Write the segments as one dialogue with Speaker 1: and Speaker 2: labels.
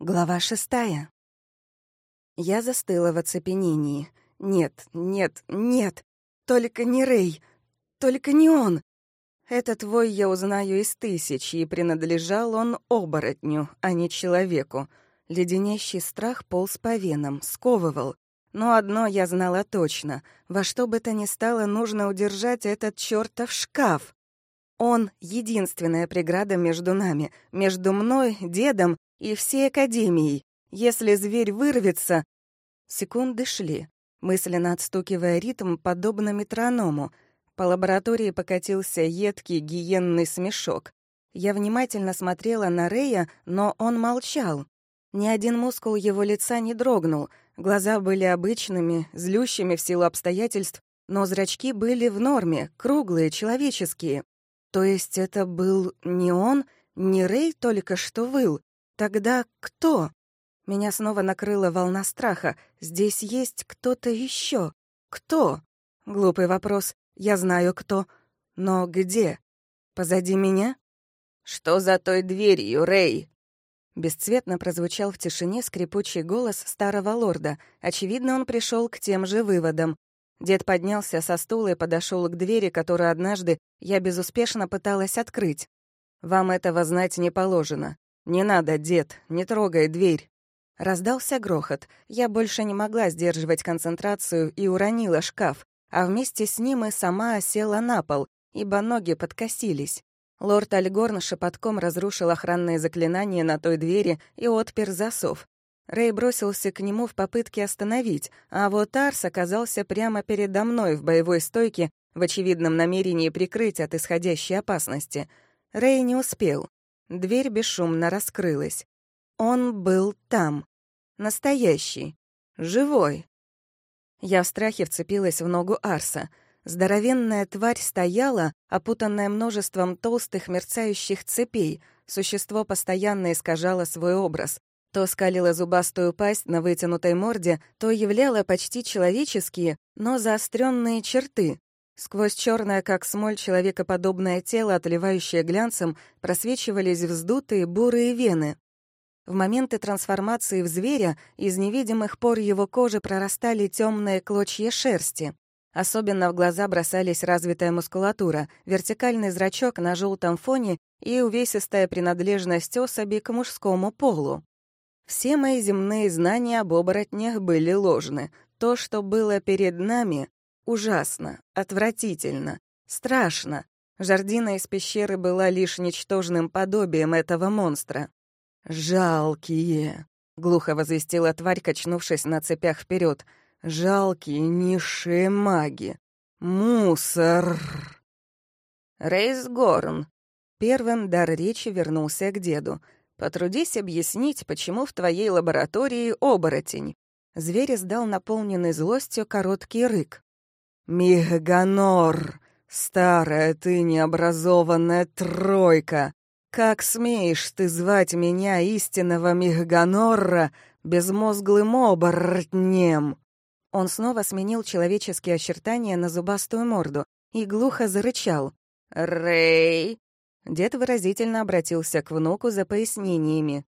Speaker 1: Глава шестая. Я застыла в оцепенении. Нет, нет, нет. Только не Рэй. Только не он. Этот вой я узнаю из тысячи, и принадлежал он оборотню, а не человеку. Леденящий страх полз по венам, сковывал. Но одно я знала точно. Во что бы то ни стало, нужно удержать этот чертов шкаф. Он — единственная преграда между нами, между мной, дедом и всей Академией. Если зверь вырвется... Секунды шли, мысленно отстукивая ритм, подобно метроному. По лаборатории покатился едкий гиенный смешок. Я внимательно смотрела на Рея, но он молчал. Ни один мускул его лица не дрогнул, глаза были обычными, злющими в силу обстоятельств, но зрачки были в норме, круглые, человеческие. То есть это был не он, не Рэй только что выл, Тогда кто? Меня снова накрыла волна страха. Здесь есть кто-то еще. Кто? Глупый вопрос. Я знаю, кто. Но где? Позади меня?
Speaker 2: «Что за той дверью, Рэй?»
Speaker 1: Бесцветно прозвучал в тишине скрипучий голос старого лорда. Очевидно, он пришел к тем же выводам. Дед поднялся со стула и подошел к двери, которую однажды я безуспешно пыталась открыть. «Вам этого знать не положено. «Не надо, дед, не трогай дверь». Раздался грохот. Я больше не могла сдерживать концентрацию и уронила шкаф, а вместе с ним и сама осела на пол, ибо ноги подкосились. Лорд Альгорн шепотком разрушил охранные заклинания на той двери и отпер засов. Рэй бросился к нему в попытке остановить, а вот Арс оказался прямо передо мной в боевой стойке в очевидном намерении прикрыть от исходящей опасности. Рэй не успел. Дверь бесшумно раскрылась. Он был там. Настоящий. Живой. Я в страхе вцепилась в ногу Арса. Здоровенная тварь стояла, опутанная множеством толстых мерцающих цепей. Существо постоянно искажало свой образ. То скалило зубастую пасть на вытянутой морде, то являло почти человеческие, но заостренные черты. Сквозь черное, как смоль, человекоподобное тело, отливающее глянцем, просвечивались вздутые бурые вены. В моменты трансформации в зверя из невидимых пор его кожи прорастали темные клочья шерсти. Особенно в глаза бросались развитая мускулатура, вертикальный зрачок на желтом фоне и увесистая принадлежность особи к мужскому полу. Все мои земные знания об оборотнях были ложны. То, что было перед нами, Ужасно, отвратительно, страшно. Жардина из пещеры была лишь ничтожным подобием этого монстра. «Жалкие!» — глухо возвестила тварь, качнувшись на цепях вперед. «Жалкие низшие маги! Мусор!»
Speaker 2: «Рейсгорн!»
Speaker 1: Первым дар речи вернулся к деду. «Потрудись объяснить, почему в твоей лаборатории оборотень». Зверь издал наполненный злостью короткий рык. «Михганор, старая ты необразованная тройка! Как смеешь ты звать меня, истинного Михганорра, безмозглым оборотнем?» Он снова сменил человеческие очертания на зубастую морду и глухо зарычал.
Speaker 2: «Рэй!»
Speaker 1: Дед выразительно обратился к внуку за пояснениями.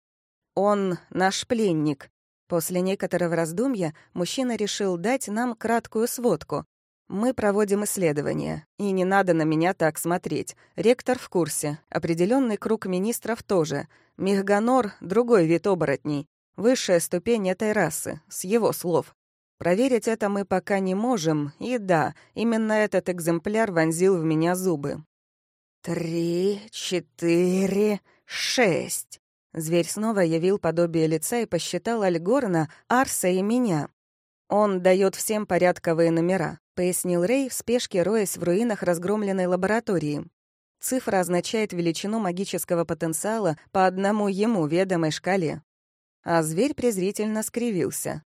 Speaker 1: «Он наш пленник». После некоторого раздумья мужчина решил дать нам краткую сводку, мы проводим исследования, и не надо на меня так смотреть. Ректор в курсе, определенный круг министров тоже. Мехганор — другой вид оборотней, высшая ступень этой расы, с его слов. Проверить это мы пока не можем, и да, именно этот экземпляр вонзил в меня зубы. «Три, четыре, шесть». Зверь снова явил подобие лица и посчитал Альгорна, Арса и меня. Он дает всем порядковые номера пояснил Рэй в спешке, роясь в руинах разгромленной лаборатории. Цифра означает величину магического потенциала по одному ему ведомой шкале. А зверь презрительно скривился.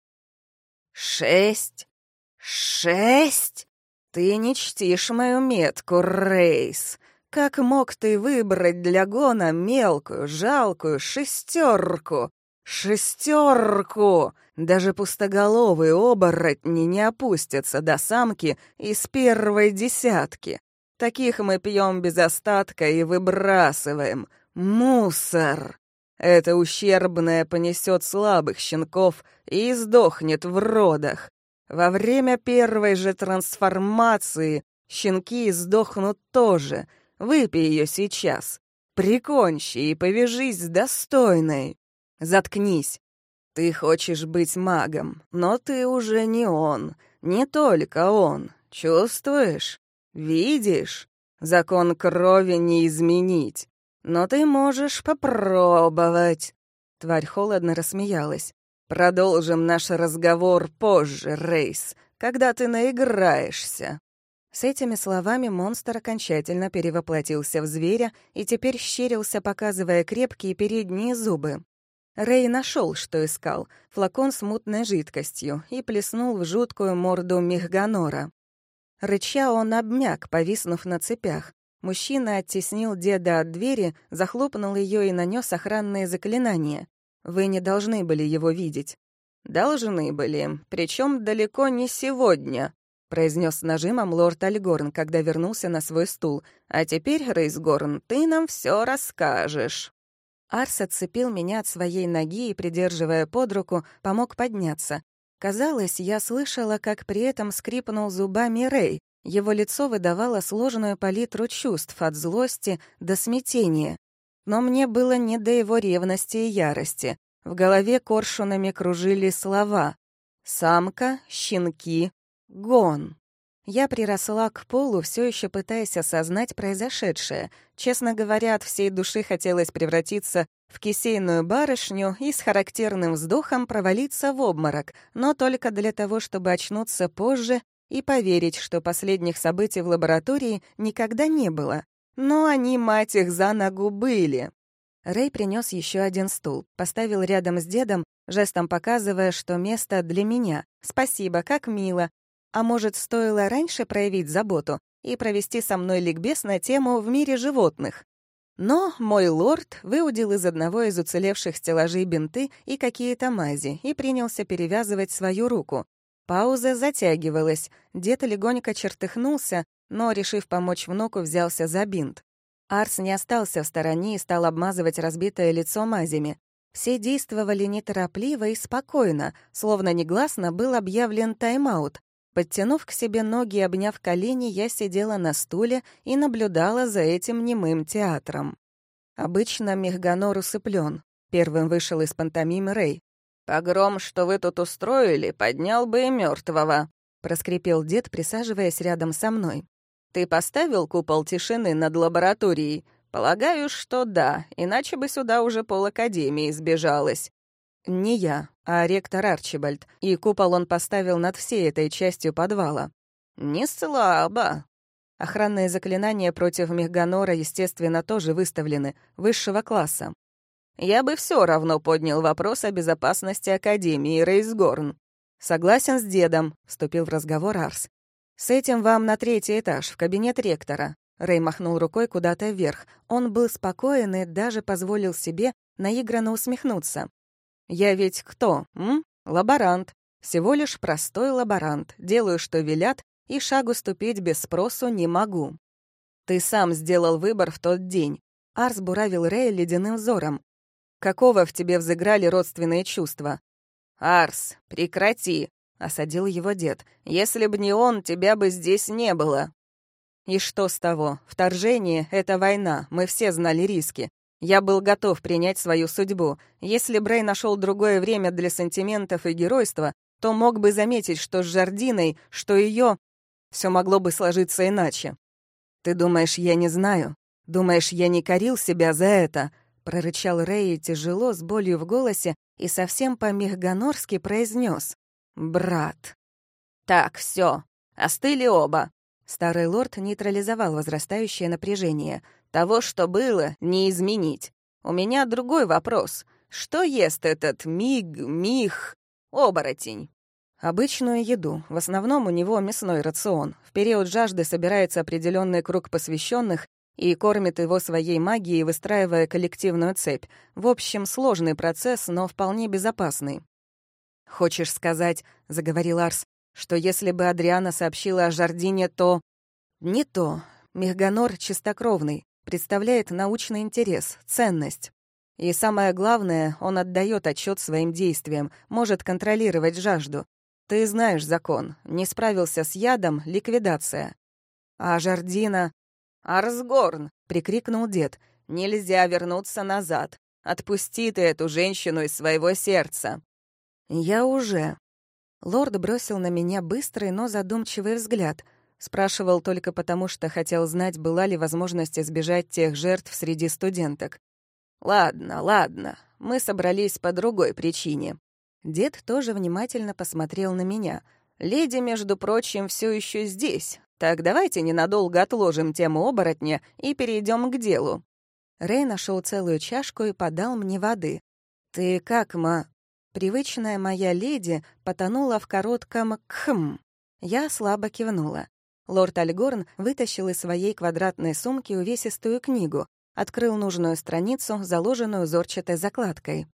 Speaker 1: «Шесть? Шесть? Ты не чтишь мою метку, Рейс. Как мог ты выбрать для гона мелкую, жалкую шестерку? Шестерку! Даже пустоголовые оборотни не опустятся до самки из первой десятки. Таких мы пьем без остатка и выбрасываем. Мусор!
Speaker 2: Это ущербное понесет слабых щенков и сдохнет в родах. Во время первой же трансформации щенки сдохнут тоже. Выпей ее сейчас. Прикончи и повяжись с достойной. Заткнись. Ты хочешь быть магом, но ты уже не он. Не только он. Чувствуешь? Видишь? Закон крови не изменить. Но ты можешь попробовать. Тварь холодно рассмеялась. Продолжим наш разговор позже, Рейс, когда ты наиграешься.
Speaker 1: С этими словами монстр окончательно перевоплотился в зверя и теперь щерился, показывая крепкие передние зубы. Рэй нашел, что искал — флакон с мутной жидкостью, и плеснул в жуткую морду Мехганора. Рыча он обмяк, повиснув на цепях. Мужчина оттеснил деда от двери, захлопнул ее и нанес охранные заклинания. Вы не должны были его видеть.
Speaker 2: «Должны были, причем далеко не сегодня», — произнес нажимом лорд Альгорн, когда вернулся на свой стул. «А теперь, Рейсгорн, ты нам все расскажешь».
Speaker 1: Арс отцепил меня от своей ноги и, придерживая под руку, помог подняться. Казалось, я слышала, как при этом скрипнул зубами Рэй. Его лицо выдавало сложную палитру чувств от злости до смятения. Но мне было не до его ревности и ярости. В голове коршунами кружили слова «самка», «щенки», «гон». Я приросла к полу, все еще пытаясь осознать произошедшее. Честно говоря, от всей души хотелось превратиться в кисейную барышню и с характерным вздохом провалиться в обморок, но только для того, чтобы очнуться позже и поверить, что последних событий в лаборатории никогда не было. Но они, мать их, за ногу были. Рэй принес еще один стул, поставил рядом с дедом, жестом показывая, что место для меня. «Спасибо, как мило. А может, стоило раньше проявить заботу и провести со мной ликбез на тему «В мире животных»? Но мой лорд выудил из одного из уцелевших стеллажей бинты и какие-то мази и принялся перевязывать свою руку. Пауза затягивалась, дед легонько чертыхнулся, но, решив помочь внуку, взялся за бинт. Арс не остался в стороне и стал обмазывать разбитое лицо мазями. Все действовали неторопливо и спокойно, словно негласно был объявлен тайм-аут, Подтянув к себе ноги и обняв колени, я сидела на стуле и наблюдала за этим немым театром. Обычно Мехганор усыплен. Первым вышел из пантомимы Рэй.
Speaker 2: «Погром, что вы тут устроили, поднял бы и мертвого,
Speaker 1: проскрипел дед, присаживаясь рядом со мной.
Speaker 2: «Ты поставил купол тишины над лабораторией? Полагаю, что да, иначе бы сюда уже пол Академии сбежалось.
Speaker 1: Не я, а ректор Арчибальд, и купол он поставил над всей этой частью подвала.
Speaker 2: Не слабо.
Speaker 1: Охранные заклинания против Мехганора, естественно, тоже выставлены, высшего класса.
Speaker 2: Я бы все равно поднял вопрос о безопасности Академии Рейсгорн.
Speaker 1: «Согласен с дедом», — вступил в разговор Арс. «С этим вам на третий этаж, в кабинет ректора». Рэй махнул рукой куда-то вверх. Он был спокоен и даже позволил себе наигранно усмехнуться. Я ведь кто, м? Лаборант. Всего лишь простой лаборант. Делаю, что велят, и шагу ступить без спросу не могу. Ты сам сделал выбор в тот день. Арс буравил Рэя ледяным взором. Какого в тебе взыграли родственные чувства?
Speaker 2: «Арс, прекрати!» — осадил его дед. «Если б не он, тебя бы здесь не было».
Speaker 1: «И что с того? Вторжение — это война, мы все знали риски. Я был готов принять свою судьбу. Если Брей нашел другое время для сантиментов и геройства, то мог бы заметить, что с Жардиной, что ее все могло бы сложиться иначе. «Ты думаешь, я не знаю? Думаешь, я не корил себя за это?» — прорычал Рэй тяжело, с болью в голосе, и совсем по-мехганорски произнес: «Брат».
Speaker 2: «Так, все, остыли оба».
Speaker 1: Старый лорд нейтрализовал возрастающее напряжение — того, что было, не изменить. У меня другой вопрос. Что ест этот миг, мих, оборотень? Обычную еду. В основном у него мясной рацион. В период жажды собирается определенный круг посвященных и кормит его своей магией, выстраивая коллективную цепь. В общем, сложный процесс, но вполне безопасный. «Хочешь сказать, — заговорил Арс, — что если бы Адриана сообщила о Жардине, то...» «Не то. Мехганор чистокровный представляет научный интерес, ценность. И самое главное, он отдает отчет своим действиям, может контролировать жажду. Ты знаешь закон. Не справился с ядом — ликвидация. А Жардина... «Арсгорн!» — прикрикнул дед. «Нельзя вернуться назад. Отпусти ты эту женщину из своего сердца». «Я уже». Лорд бросил на меня быстрый, но задумчивый взгляд. Спрашивал только потому, что хотел знать, была ли возможность избежать тех жертв среди студенток. «Ладно, ладно, мы собрались по другой причине». Дед тоже внимательно посмотрел на меня. «Леди, между прочим, все еще здесь, так давайте ненадолго отложим тему оборотня и перейдем к делу». Рэй нашел целую чашку и подал мне воды. «Ты как, ма...» Привычная моя леди потонула в коротком «кхм». Я слабо кивнула. Лорд Альгорн вытащил из своей квадратной сумки увесистую книгу, открыл нужную страницу, заложенную зорчатой закладкой.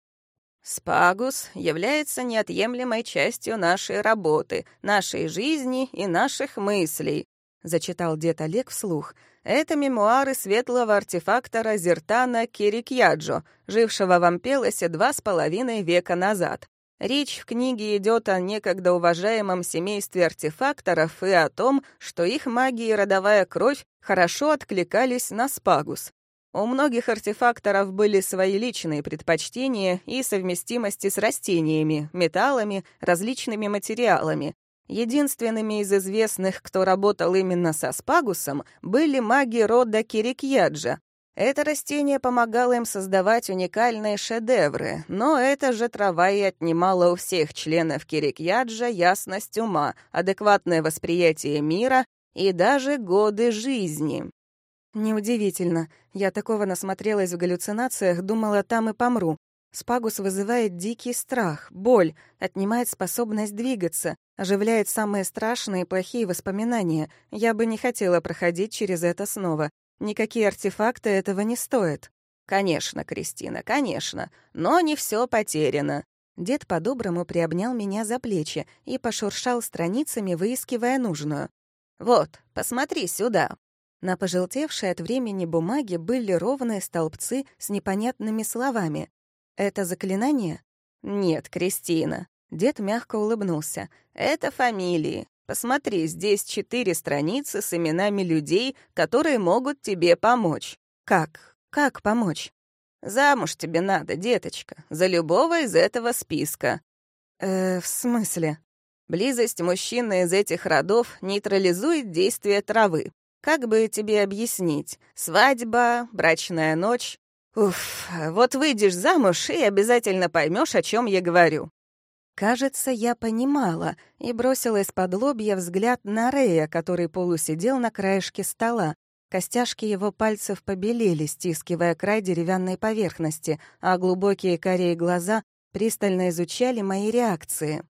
Speaker 1: «Спагус является неотъемлемой частью нашей работы, нашей жизни и наших мыслей», — зачитал дед Олег вслух. «Это мемуары светлого артефактора Зертана Кирикьяджо, жившего в Ампелосе два с половиной века назад. Речь в книге идет о некогда уважаемом семействе артефакторов и о том, что их магия и родовая кровь хорошо откликались на Спагус. У многих артефакторов были свои личные предпочтения и совместимости с растениями, металлами, различными материалами. Единственными из известных, кто работал именно со спагусом, были маги рода Кирикьяджа. Это растение помогало им создавать уникальные шедевры, но эта же трава и отнимала у всех членов Кирикьяджа ясность ума, адекватное восприятие мира и даже годы жизни. Неудивительно. Я такого насмотрелась в галлюцинациях, думала, там и помру. Спагус вызывает дикий страх, боль, отнимает способность двигаться, оживляет самые страшные и плохие воспоминания. Я бы не хотела проходить через это снова. Никакие артефакты этого не стоят. Конечно, Кристина, конечно, но не все потеряно. Дед по-доброму приобнял меня за плечи и пошуршал страницами, выискивая нужную. «Вот, посмотри сюда». На пожелтевшей от времени бумаге были ровные столбцы с непонятными словами. «Это заклинание?» «Нет, Кристина». Дед мягко улыбнулся. «Это фамилии. Посмотри, здесь четыре страницы с именами людей, которые могут тебе помочь». «Как? Как помочь?» «Замуж тебе надо, деточка, за любого из этого списка». «Э, в смысле?» Близость мужчины из этих родов нейтрализует действие травы. Как бы тебе объяснить? Свадьба, брачная ночь. Уф, вот выйдешь замуж и обязательно поймешь, о чем я говорю. Кажется, я понимала и бросила из-под лобья взгляд на Рея, который полусидел на краешке стола. Костяшки его пальцев побелели, стискивая край деревянной поверхности, а глубокие корей глаза пристально изучали мои реакции.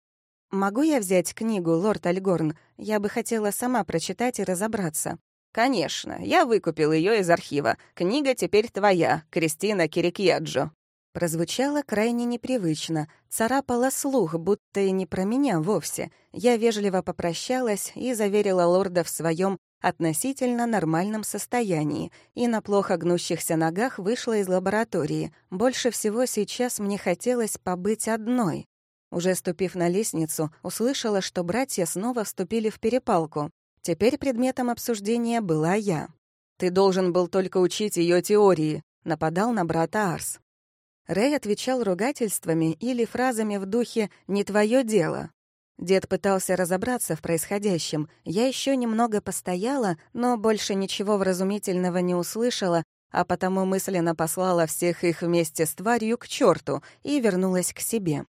Speaker 1: «Могу я взять книгу, лорд Альгорн? Я бы хотела сама прочитать и разобраться». «Конечно, я выкупил ее из архива. Книга теперь твоя, Кристина Кирикьяджо». Прозвучало крайне непривычно, царапало слух, будто и не про меня вовсе. Я вежливо попрощалась и заверила лорда в своем относительно нормальном состоянии и на плохо гнущихся ногах вышла из лаборатории. Больше всего сейчас мне хотелось побыть одной. Уже ступив на лестницу, услышала, что братья снова вступили в перепалку. Теперь предметом обсуждения была я. «Ты должен был только учить ее теории», — нападал на брата Арс. Рэй отвечал ругательствами или фразами в духе «не твое дело». Дед пытался разобраться в происходящем. Я еще немного постояла, но больше ничего вразумительного не услышала, а потому мысленно послала всех их вместе с тварью к черту и вернулась к себе.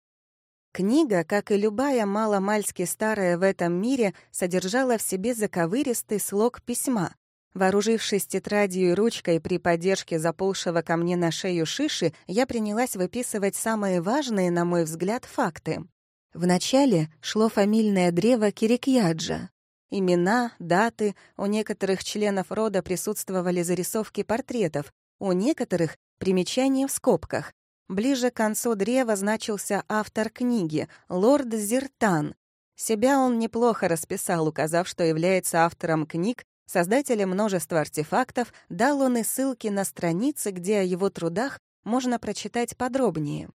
Speaker 1: Книга, как и любая маломальски старая в этом мире, содержала в себе заковыристый слог письма. Вооружившись тетрадью и ручкой при поддержке заползшего ко мне на шею шиши, я принялась выписывать самые важные, на мой взгляд, факты. Вначале шло фамильное древо Кирикьяджа. Имена, даты, у некоторых членов рода присутствовали зарисовки портретов, у некоторых — примечания в скобках, Ближе к концу древа значился автор книги — лорд Зиртан. Себя он неплохо расписал, указав, что является автором книг, создателем множества артефактов, дал он и ссылки на страницы, где о его трудах можно прочитать подробнее.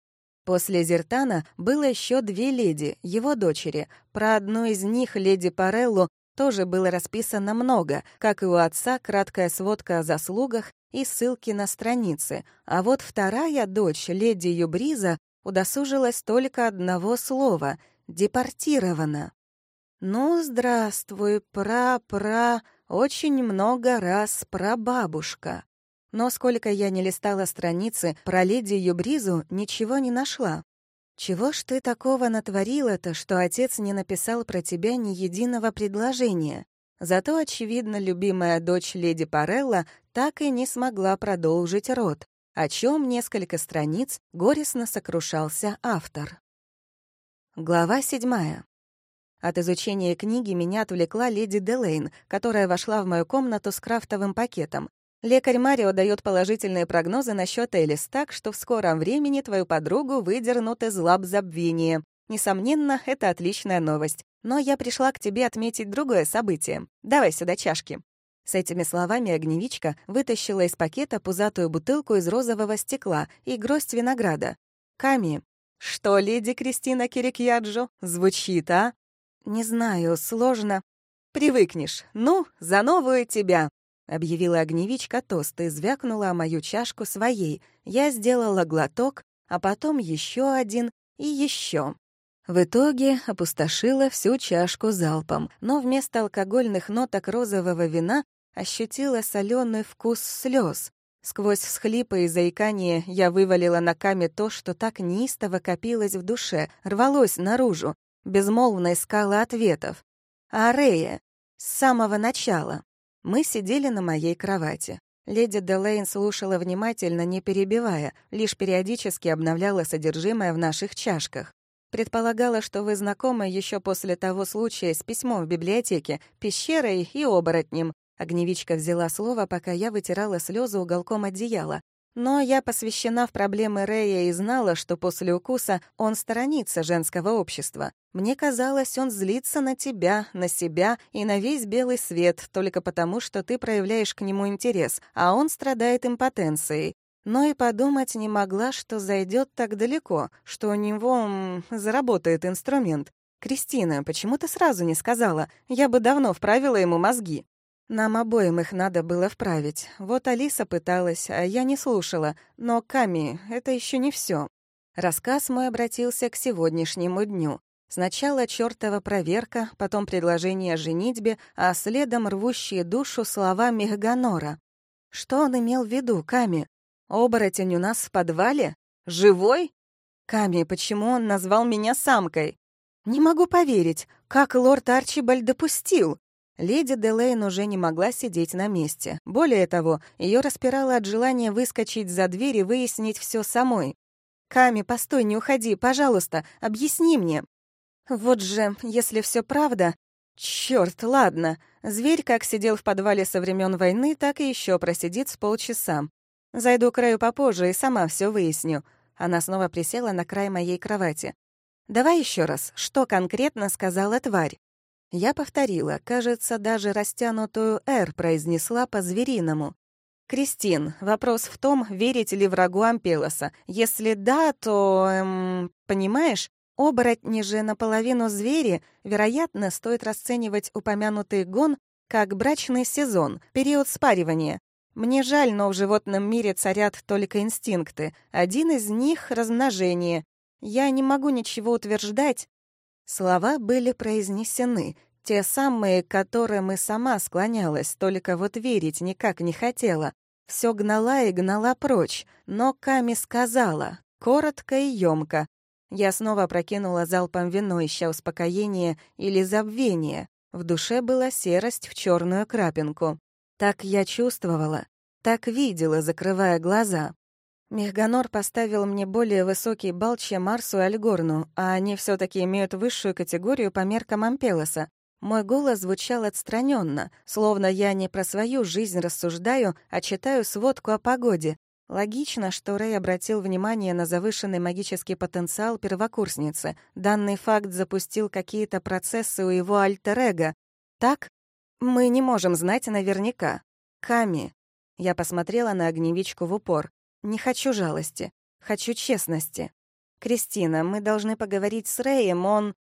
Speaker 1: После Зертана было еще две леди, его дочери. Про одну из них, леди Пареллу, тоже было расписано много, как и у отца краткая сводка о заслугах и ссылки на страницы. А вот вторая дочь, леди Юбриза, удосужилась только одного слова — «депортирована». «Ну, здравствуй, пра-пра, очень много раз прабабушка». Но сколько я не листала страницы про леди Юбризу, ничего не нашла. «Чего ж ты такого натворила-то, что отец не написал про тебя ни единого предложения?» Зато, очевидно, любимая дочь леди Парелла так и не смогла продолжить род, о чем несколько страниц горестно сокрушался автор. Глава седьмая. От изучения книги меня отвлекла леди Делейн, которая вошла в мою комнату с крафтовым пакетом. Лекарь Марио дает положительные прогнозы насчет Элис так, что в скором времени твою подругу выдернут из лап забвения. Несомненно, это отличная новость. Но я пришла к тебе отметить другое событие. Давай сюда чашки». С этими словами огневичка вытащила из пакета пузатую бутылку из розового стекла и гроздь винограда. «Ками, что, леди Кристина Кирикьяджо, звучит, а?» «Не знаю, сложно». «Привыкнешь. Ну, за новую тебя!» — объявила огневичка тост и звякнула мою чашку своей. Я сделала глоток, а потом еще один и еще. В итоге опустошила всю чашку залпом, но вместо алкогольных ноток розового вина ощутила соленый вкус слез. Сквозь всхлипы и заикание я вывалила на каме то, что так неистово копилось в душе, рвалось наружу, безмолвно искала ответов. А Рея с самого начала. Мы сидели на моей кровати. Леди Делейн слушала внимательно, не перебивая, лишь периодически обновляла содержимое в наших чашках. Предполагала, что вы знакомы еще после того случая с письмом в библиотеке, пещерой и оборотнем. Огневичка взяла слово, пока я вытирала слезы уголком одеяла. Но я посвящена в проблемы Рэя и знала, что после укуса он сторонится женского общества. Мне казалось, он злится на тебя, на себя и на весь белый свет только потому, что ты проявляешь к нему интерес, а он страдает импотенцией. Но и подумать не могла, что зайдет так далеко, что у него м, заработает инструмент. «Кристина, почему ты сразу не сказала? Я бы давно вправила ему мозги». Нам обоим их надо было вправить. Вот Алиса пыталась, а я не слушала. Но, Ками, это еще не все. Рассказ мой обратился к сегодняшнему дню. Сначала чертова проверка, потом предложение о женитьбе, а следом рвущие душу слова Мехганора. Что он имел в виду, Ками? Оборотень у нас в подвале? Живой? Ками, почему он назвал меня самкой? Не могу поверить, как лорд Арчибальд допустил. Леди Делейн уже не могла сидеть на месте. Более того, ее распирало от желания выскочить за дверь и выяснить все самой. «Ками, постой, не уходи, пожалуйста, объясни мне». «Вот же, если все правда...» Черт, ладно. Зверь как сидел в подвале со времен войны, так и еще просидит с полчаса. Зайду к краю попозже и сама все выясню». Она снова присела на край моей кровати. «Давай еще раз, что конкретно сказала тварь?» Я повторила, кажется, даже растянутую «Р» произнесла по-звериному. «Кристин, вопрос в том, верите ли врагу Ампелоса. Если да, то... Эм, понимаешь, оборотни же наполовину звери, вероятно, стоит расценивать упомянутый гон как брачный сезон, период спаривания. Мне жаль, но в животном мире царят только инстинкты. Один из них — размножение. Я не могу ничего утверждать, Слова были произнесены, те самые, к которым и сама склонялась, только вот верить никак не хотела. Все гнала и гнала прочь, но Ками сказала, коротко и ёмко. Я снова прокинула залпом вино, ища успокоения или забвения. В душе была серость в черную крапинку. Так я чувствовала, так видела, закрывая глаза. Мехганор поставил мне более высокий балл, чем Марсу и Альгорну, а они все таки имеют высшую категорию по меркам Ампелоса. Мой голос звучал отстраненно, словно я не про свою жизнь рассуждаю, а читаю сводку о погоде. Логично, что Рэй обратил внимание на завышенный магический потенциал первокурсницы. Данный факт запустил какие-то процессы у его альтер-эго. Так? Мы не можем знать наверняка. Ками. Я посмотрела на огневичку в упор. Не хочу жалости. Хочу честности. Кристина, мы должны поговорить с Рэем, он...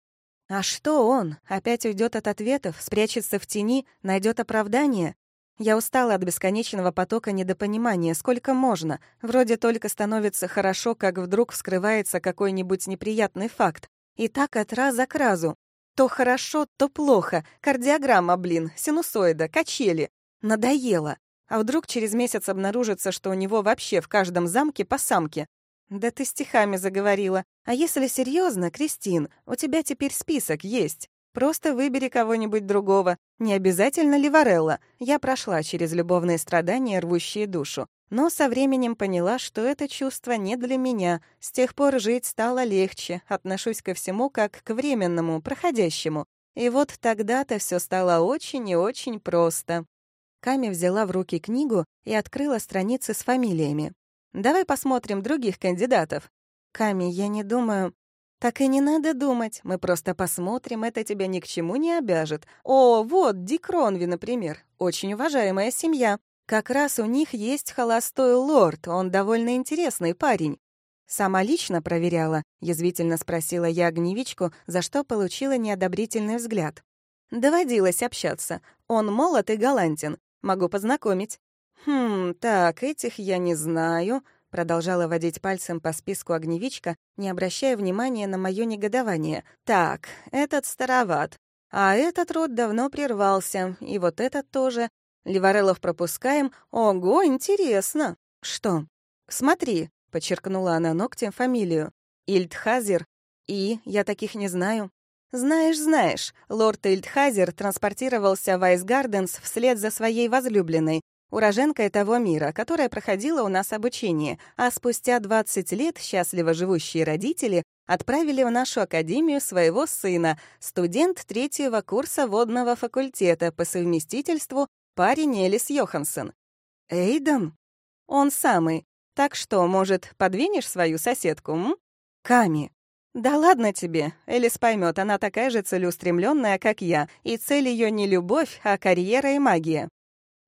Speaker 1: А что он? Опять уйдет от ответов, спрячется в тени, найдет оправдание? Я устала от бесконечного потока недопонимания. Сколько можно? Вроде только становится хорошо, как вдруг вскрывается какой-нибудь неприятный факт. И так от раза к разу. То хорошо, то плохо. Кардиограмма, блин, синусоида, качели. Надоело. А вдруг через месяц обнаружится, что у него вообще в каждом замке по самке? Да ты стихами заговорила. А если серьезно, Кристин, у тебя теперь список есть. Просто выбери кого-нибудь другого. Не обязательно Ливарелла. Я прошла через любовные страдания, рвущие душу. Но со временем поняла, что это чувство не для меня. С тех пор жить стало легче. Отношусь ко всему как к временному, проходящему. И вот тогда-то все стало очень и очень просто. Ками взяла в руки книгу и открыла страницы с фамилиями. «Давай посмотрим других кандидатов». «Ками, я не думаю...» «Так и не надо думать, мы просто посмотрим, это тебя ни к чему не обяжет. О, вот, Дик Ронви, например, очень уважаемая семья. Как раз у них есть холостой лорд, он довольно интересный парень». «Сама лично проверяла?» — язвительно спросила я огневичку, за что получила неодобрительный взгляд. «Доводилось общаться. Он молод и галантен. Могу познакомить». «Хм, так, этих я не знаю. Продолжала водить пальцем по списку огневичка, не обращая внимания на мое негодование. «Так, этот староват. А этот род давно прервался. И вот этот тоже. Ливарелов пропускаем. Ого, интересно!» «Что?» «Смотри», — подчеркнула она ногтем фамилию. «Ильдхазер. И я таких не знаю». «Знаешь, знаешь, лорд Ильдхазер транспортировался в Айсгарденс вслед за своей возлюбленной, уроженкой того мира, которая проходила у нас обучение, а спустя 20 лет счастливо живущие родители отправили в нашу академию своего сына, студент третьего курса водного факультета по совместительству парень Элис Йоханссон. Эйден? Он самый. Так что, может, подвинешь свою соседку, м? Ками. Да ладно тебе, Элис поймет, она такая же целеустремленная, как я, и цель ее не любовь, а карьера и магия.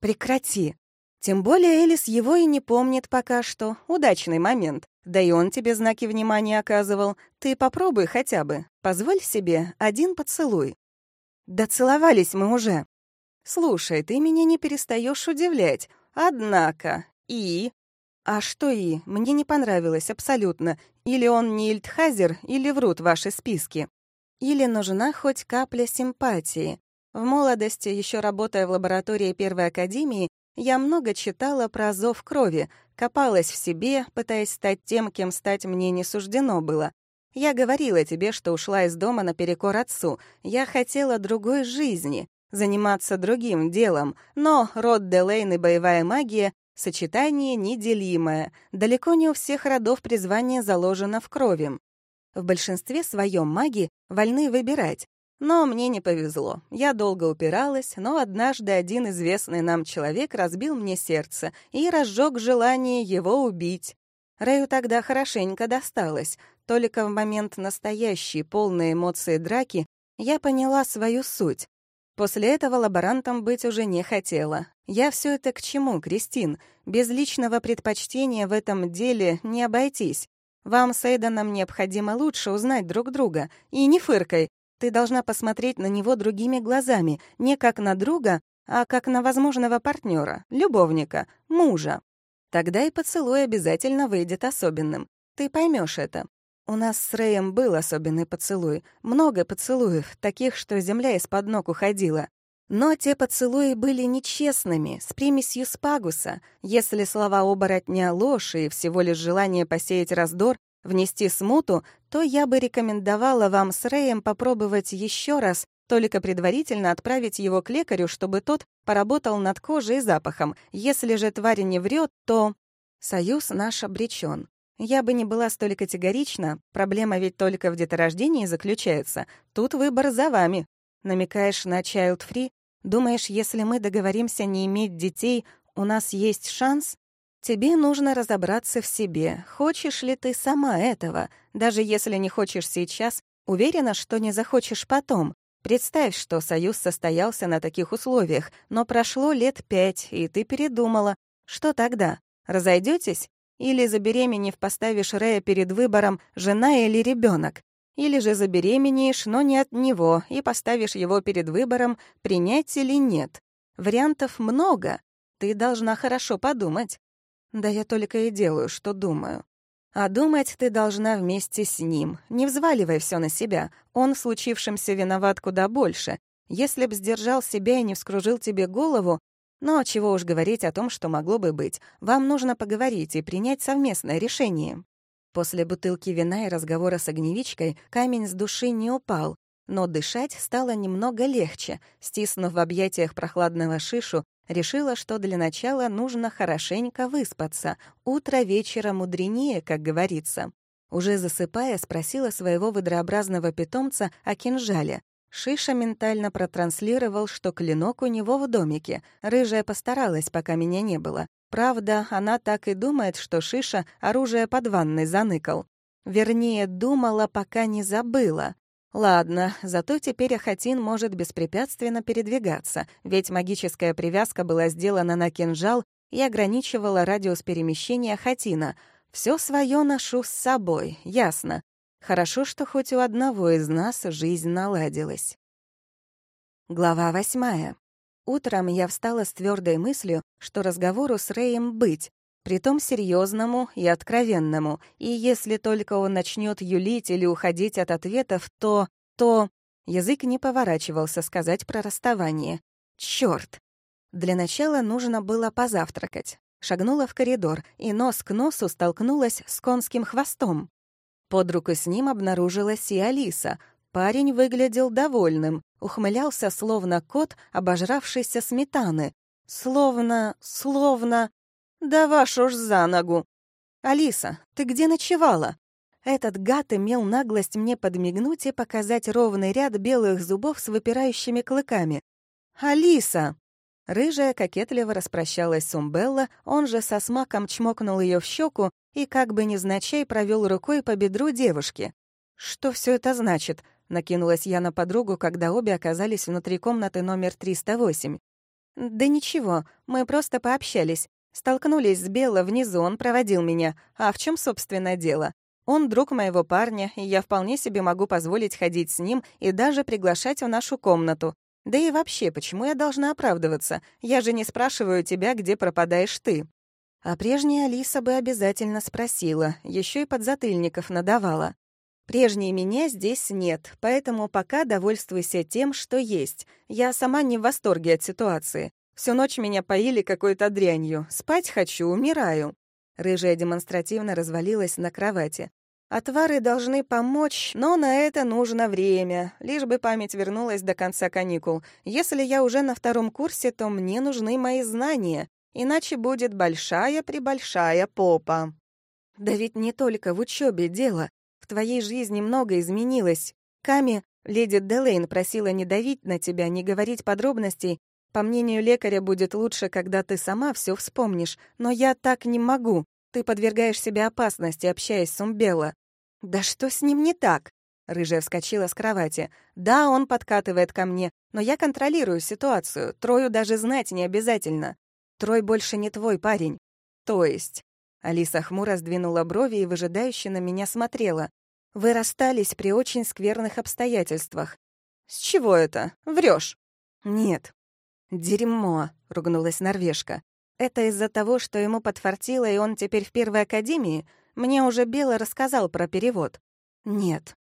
Speaker 1: Прекрати. Тем более Элис его и не помнит пока что. Удачный момент. Да и он тебе знаки внимания оказывал. Ты попробуй хотя бы. Позволь себе один поцелуй. Да целовались мы уже. Слушай, ты меня не перестаешь удивлять. Однако, и... А что и? Мне не понравилось абсолютно. Или он не Ильдхазер, или врут ваши списки. Или нужна хоть капля симпатии. В молодости, еще работая в лаборатории Первой Академии, я много читала про зов крови, копалась в себе, пытаясь стать тем, кем стать мне не суждено было. Я говорила тебе, что ушла из дома наперекор отцу. Я хотела другой жизни, заниматься другим делом, но род Делейн и боевая магия — сочетание неделимое. Далеко не у всех родов призвание заложено в крови. В большинстве своем маги вольны выбирать, но мне не повезло. Я долго упиралась, но однажды один известный нам человек разбил мне сердце и разжег желание его убить. Рэю тогда хорошенько досталось. Только в момент настоящей, полной эмоции драки я поняла свою суть. После этого лаборантом быть уже не хотела. Я все это к чему, Кристин? Без личного предпочтения в этом деле не обойтись. Вам с Эйданом необходимо лучше узнать друг друга. И не фыркай, ты должна посмотреть на него другими глазами, не как на друга, а как на возможного партнера, любовника, мужа. Тогда и поцелуй обязательно выйдет особенным. Ты поймешь это. У нас с Рэем был особенный поцелуй. Много поцелуев, таких, что земля из-под ног уходила. Но те поцелуи были нечестными, с примесью спагуса. Если слова оборотня — ложь и всего лишь желание посеять раздор, внести смуту, то я бы рекомендовала вам с Рэем попробовать еще раз, только предварительно отправить его к лекарю, чтобы тот поработал над кожей и запахом. Если же тварь не врет, то... Союз наш обречен. Я бы не была столь категорична, проблема ведь только в деторождении заключается. Тут выбор за вами. Намекаешь на child-free? Думаешь, если мы договоримся не иметь детей, у нас есть шанс? Тебе нужно разобраться в себе. Хочешь ли ты сама этого? Даже если не хочешь сейчас, уверена, что не захочешь потом. Представь, что союз состоялся на таких условиях, но прошло лет пять, и ты передумала. Что тогда? Разойдетесь? Или забеременев, поставишь Рея перед выбором «жена или ребенок. Или же забеременеешь, но не от него, и поставишь его перед выбором, принять или нет. Вариантов много. Ты должна хорошо подумать. Да я только и делаю, что думаю. А думать ты должна вместе с ним. Не взваливай все на себя. Он в случившемся виноват куда больше. Если б сдержал себя и не вскружил тебе голову, но чего уж говорить о том, что могло бы быть. Вам нужно поговорить и принять совместное решение. После бутылки вина и разговора с огневичкой камень с души не упал, но дышать стало немного легче. Стиснув в объятиях прохладного шишу, решила, что для начала нужно хорошенько выспаться. Утро вечера мудренее, как говорится. Уже засыпая, спросила своего выдрообразного питомца о кинжале. Шиша ментально протранслировал, что клинок у него в домике. Рыжая постаралась, пока меня не было. Правда, она так и думает, что Шиша оружие под ванной заныкал. Вернее, думала, пока не забыла. Ладно, зато теперь Ахатин может беспрепятственно передвигаться, ведь магическая привязка была сделана на кинжал и ограничивала радиус перемещения Хатина. Все свое ношу с собой, ясно. Хорошо, что хоть у одного из нас жизнь наладилась. Глава восьмая. Утром я встала с твердой мыслью, что разговору с Рэем быть, притом серьезному и откровенному, и если только он начнет юлить или уходить от ответов, то... то... Язык не поворачивался сказать про расставание. Чёрт! Для начала нужно было позавтракать. Шагнула в коридор и нос к носу столкнулась с конским хвостом. Под руку с ним обнаружилась и Алиса, Парень выглядел довольным, ухмылялся, словно кот, обожравшийся сметаны. Словно, словно... Да вашу ж за ногу! «Алиса, ты где ночевала?» Этот гад имел наглость мне подмигнуть и показать ровный ряд белых зубов с выпирающими клыками. «Алиса!» Рыжая кокетливо распрощалась с Умбелла, он же со смаком чмокнул ее в щеку и как бы незначай провел рукой по бедру девушки. «Что все это значит?» Накинулась я на подругу, когда обе оказались внутри комнаты номер 308. «Да ничего, мы просто пообщались. Столкнулись с Белло внизу, он проводил меня. А в чем, собственно, дело? Он друг моего парня, и я вполне себе могу позволить ходить с ним и даже приглашать в нашу комнату. Да и вообще, почему я должна оправдываться? Я же не спрашиваю тебя, где пропадаешь ты». А прежняя Алиса бы обязательно спросила, еще и подзатыльников надавала. Прежней меня здесь нет, поэтому пока довольствуйся тем, что есть. Я сама не в восторге от ситуации. Всю ночь меня поили какой-то дрянью. Спать хочу, умираю». Рыжая демонстративно развалилась на кровати. «Отвары должны помочь, но на это нужно время, лишь бы память вернулась до конца каникул. Если я уже на втором курсе, то мне нужны мои знания, иначе будет большая-пребольшая попа». «Да ведь не только в учебе дело твоей жизни много изменилось. Ками, леди Делейн просила не давить на тебя, не говорить подробностей. По мнению лекаря, будет лучше, когда ты сама все вспомнишь. Но я так не могу. Ты подвергаешь себя опасности, общаясь с Умбелла. Да что с ним не так? Рыжая вскочила с кровати. «Да, он подкатывает ко мне, но я контролирую ситуацию. Трою даже знать не обязательно. Трой больше не твой парень». «То есть?» Алиса хмуро сдвинула брови и выжидающе на меня смотрела. Вы расстались при очень скверных обстоятельствах. С чего это? Врешь? Нет. Дерьмо, ругнулась норвежка. Это из-за того, что ему подфартило, и он теперь в первой академии? Мне уже Бело рассказал про перевод. Нет.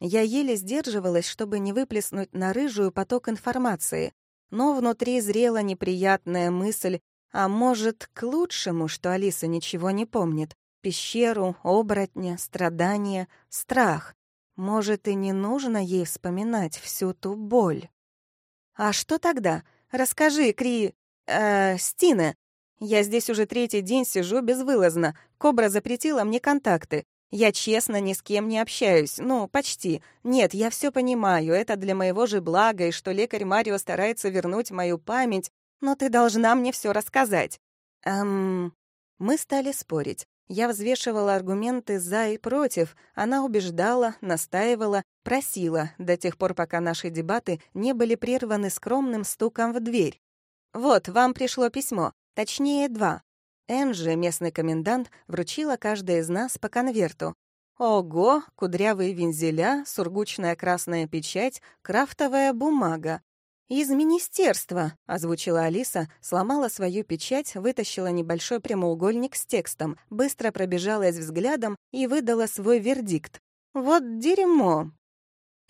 Speaker 1: Я еле сдерживалась, чтобы не выплеснуть на рыжую поток информации, но внутри зрела неприятная мысль, а может, к лучшему, что Алиса ничего не помнит пещеру, оборотня, страдания, страх. Может, и не нужно ей вспоминать всю ту боль. «А что тогда? Расскажи, Кри... э Стина. Я здесь уже третий день сижу безвылазно. Кобра запретила мне контакты. Я честно ни с кем не общаюсь. Ну, почти. Нет, я все понимаю, это для моего же блага, и что лекарь Марио старается вернуть мою память, но ты должна мне все рассказать. Эм... Мы стали спорить. Я взвешивала аргументы «за» и «против», она убеждала, настаивала, просила, до тех пор, пока наши дебаты не были прерваны скромным стуком в дверь. «Вот, вам пришло письмо, точнее, два. Энджи, местный комендант, вручила каждой из нас по конверту. Ого, кудрявые вензеля, сургучная красная печать, крафтовая бумага. «Из министерства», — озвучила Алиса, сломала свою печать, вытащила небольшой прямоугольник с текстом, быстро пробежалась взглядом и выдала свой вердикт. «Вот дерьмо!»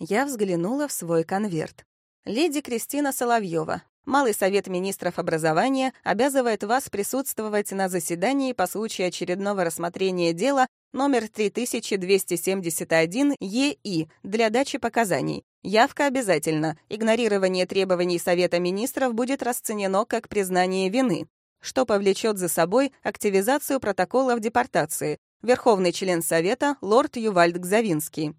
Speaker 1: Я взглянула в свой конверт. «Леди Кристина Соловьева, Малый совет министров образования обязывает вас присутствовать на заседании по случаю очередного рассмотрения дела номер 3271 ЕИ для дачи показаний. Явка обязательна. Игнорирование требований Совета министров будет расценено как признание вины, что повлечет за собой активизацию протоколов депортации. Верховный член Совета лорд Ювальд Гзавинский.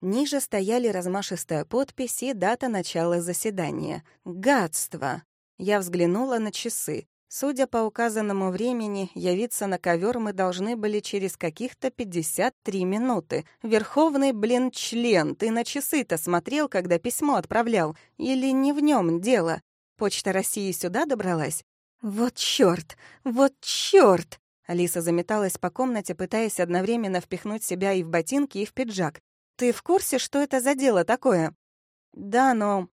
Speaker 1: Ниже стояли размашистая подпись и дата начала заседания. Гадство! Я взглянула на часы. Судя по указанному времени, явиться на ковер мы должны были через каких-то 53 минуты. Верховный, блин, член, ты на часы-то смотрел, когда письмо отправлял? Или не в нем дело? Почта России сюда добралась? Вот чёрт! Вот чёрт! Алиса заметалась по комнате, пытаясь одновременно впихнуть себя и в ботинки, и в пиджак. «Ты в курсе, что это за дело такое?» «Да, но...»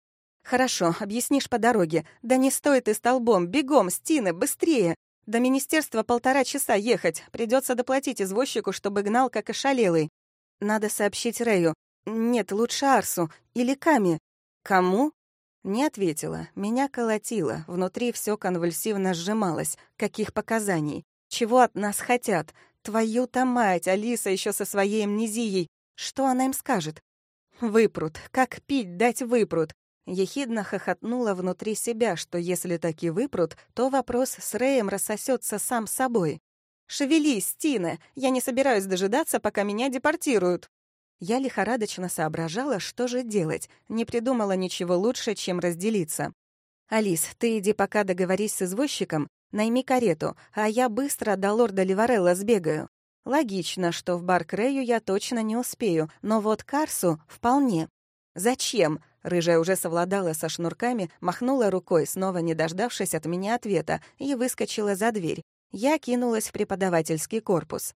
Speaker 1: «Хорошо, объяснишь по дороге. Да не стой ты столбом, бегом, Стина, быстрее! До министерства полтора часа ехать, придется доплатить извозчику, чтобы гнал, как ошалелый. Надо сообщить Рэю. Нет, лучше Арсу. Или Каме. Кому?» Не ответила. Меня колотило. Внутри все конвульсивно сжималось. Каких показаний? Чего от нас хотят? Твою-то мать, Алиса еще со своей амнезией. Что она им скажет? «Выпрут. Как пить дать выпрут?» Ехидно хохотнула внутри себя, что если таки выпрут, то вопрос с Рэем рассосется сам собой. «Шевелись, Стина! Я не собираюсь дожидаться, пока меня депортируют!» Я лихорадочно соображала, что же делать, не придумала ничего лучше, чем разделиться. «Алис, ты иди пока договорись с извозчиком, найми карету, а я быстро до лорда Ливарелла сбегаю. Логично, что в бар Крею я точно не успею, но вот Карсу вполне. «Зачем?» — рыжая уже совладала со шнурками, махнула рукой, снова не дождавшись от меня ответа, и выскочила за дверь. Я кинулась в преподавательский корпус.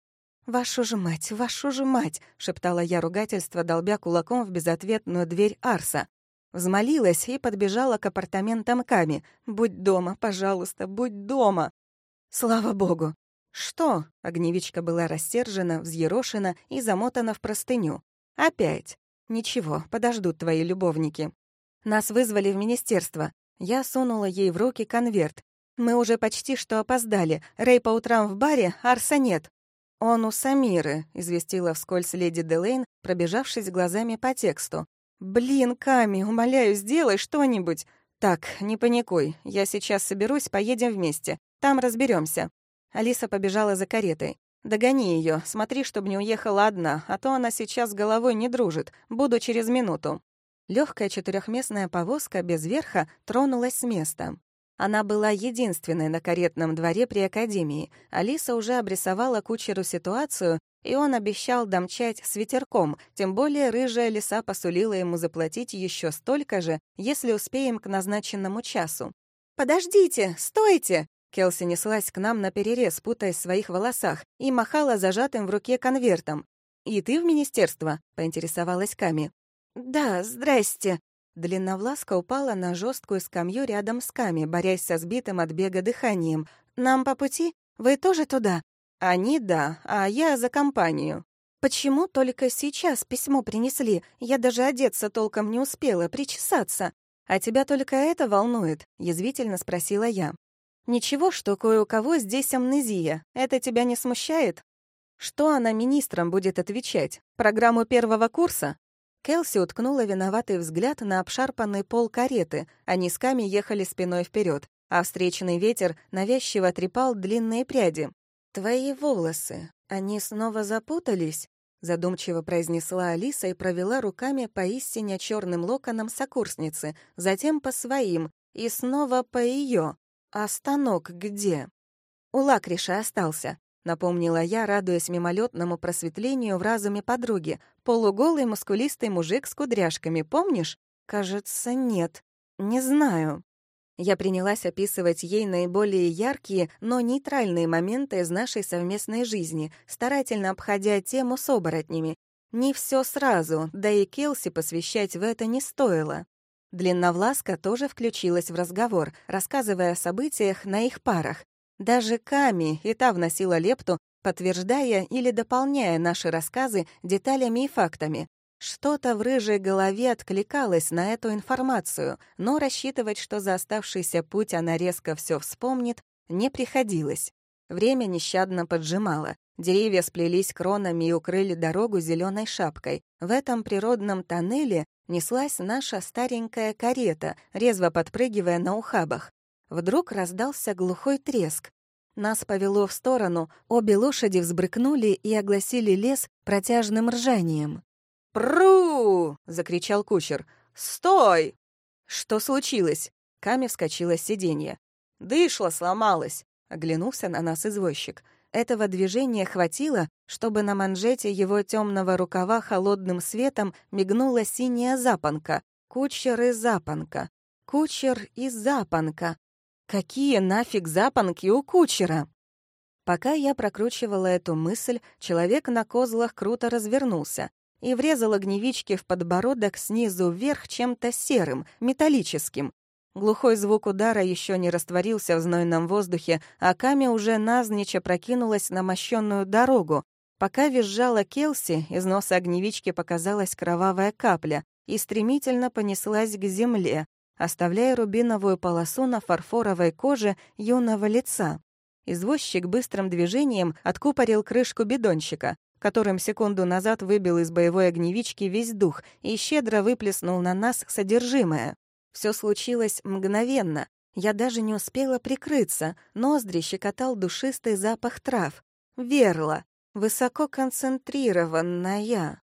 Speaker 1: «Вашу же мать, вашу же мать!» — шептала я ругательство, долбя кулаком в безответную дверь Арса. Взмолилась и подбежала к апартаментам Ками. «Будь дома, пожалуйста, будь дома!» Слава богу, «Что?» — огневичка была рассержена, взъерошена и замотана в простыню. «Опять? Ничего, подождут твои любовники». Нас вызвали в министерство. Я сунула ей в руки конверт. Мы уже почти что опоздали. Рэй по утрам в баре, Арса нет. «Он у Самиры», — известила вскользь леди Делейн, пробежавшись глазами по тексту. «Блин, Ками, умоляю, сделай что-нибудь». «Так, не паникуй. Я сейчас соберусь, поедем вместе. Там разберемся. Алиса побежала за каретой. «Догони ее, смотри, чтобы не уехала одна, а то она сейчас с головой не дружит. Буду через минуту». Легкая четырехместная повозка без верха тронулась с места. Она была единственной на каретном дворе при академии. Алиса уже обрисовала кучеру ситуацию, и он обещал домчать с ветерком, тем более рыжая лиса посулила ему заплатить еще столько же, если успеем к назначенному часу. «Подождите! Стойте!» Келси неслась к нам на перерез, путаясь в своих волосах, и махала зажатым в руке конвертом. «И ты в министерство?» — поинтересовалась Ками. «Да, здрасте». Длинновласка упала на жесткую скамью рядом с Ками, борясь со сбитым от бега дыханием. «Нам по пути? Вы тоже туда?» «Они — да, а я за компанию». «Почему только сейчас письмо принесли? Я даже одеться толком не успела, причесаться». «А тебя только это волнует?» — язвительно спросила я. Ничего, что кое у кого здесь амнезия. Это тебя не смущает? Что она министрам будет отвечать? Программу первого курса? Келси уткнула виноватый взгляд на обшарпанный пол кареты, а низками ехали спиной вперед, а встречный ветер навязчиво трепал длинные пряди. «Твои волосы, они снова запутались?» задумчиво произнесла Алиса и провела руками по истине черным локонам сокурсницы, затем по своим, и снова по ее. «А станок где?» «У Лакриша остался», — напомнила я, радуясь мимолетному просветлению в разуме подруги. «Полуголый мускулистый мужик с кудряшками, помнишь?» «Кажется, нет. Не знаю». Я принялась описывать ей наиболее яркие, но нейтральные моменты из нашей совместной жизни, старательно обходя тему с оборотнями. Не все сразу, да и Келси посвящать в это не стоило. Длинновласка тоже включилась в разговор, рассказывая о событиях на их парах. Даже Ками и та вносила лепту, подтверждая или дополняя наши рассказы деталями и фактами. Что-то в рыжей голове откликалось на эту информацию, но рассчитывать, что за оставшийся путь она резко все вспомнит, не приходилось. Время нещадно поджимало. Деревья сплелись кронами и укрыли дорогу зеленой шапкой. В этом природном тоннеле неслась наша старенькая карета, резво подпрыгивая на ухабах. Вдруг раздался глухой треск. Нас повело в сторону, обе лошади взбрыкнули и огласили лес протяжным ржанием.
Speaker 2: «Пру!» — закричал кучер. «Стой!»
Speaker 1: «Что случилось?» Ками вскочила с сиденья.
Speaker 2: «Дышло сломалось!»
Speaker 1: — оглянулся на нас извозчик. Этого движения хватило, чтобы на манжете его темного рукава холодным светом мигнула синяя запонка. Кучер и запонка. Кучер и запонка. Какие нафиг запонки у кучера? Пока я прокручивала эту мысль, человек на козлах круто развернулся и врезал огневички в подбородок снизу вверх чем-то серым, металлическим. Глухой звук удара еще не растворился в знойном воздухе, а Ками уже назнича прокинулась на мощенную дорогу. Пока визжала Келси, из носа огневички показалась кровавая капля и стремительно понеслась к земле, оставляя рубиновую полосу на фарфоровой коже юного лица. Извозчик быстрым движением откупорил крышку бидончика, которым секунду назад выбил из боевой огневички весь дух и щедро выплеснул на нас содержимое. Все случилось мгновенно. Я даже не успела прикрыться. Ноздри щекотал душистый запах трав. Верла. Высоко концентрированная.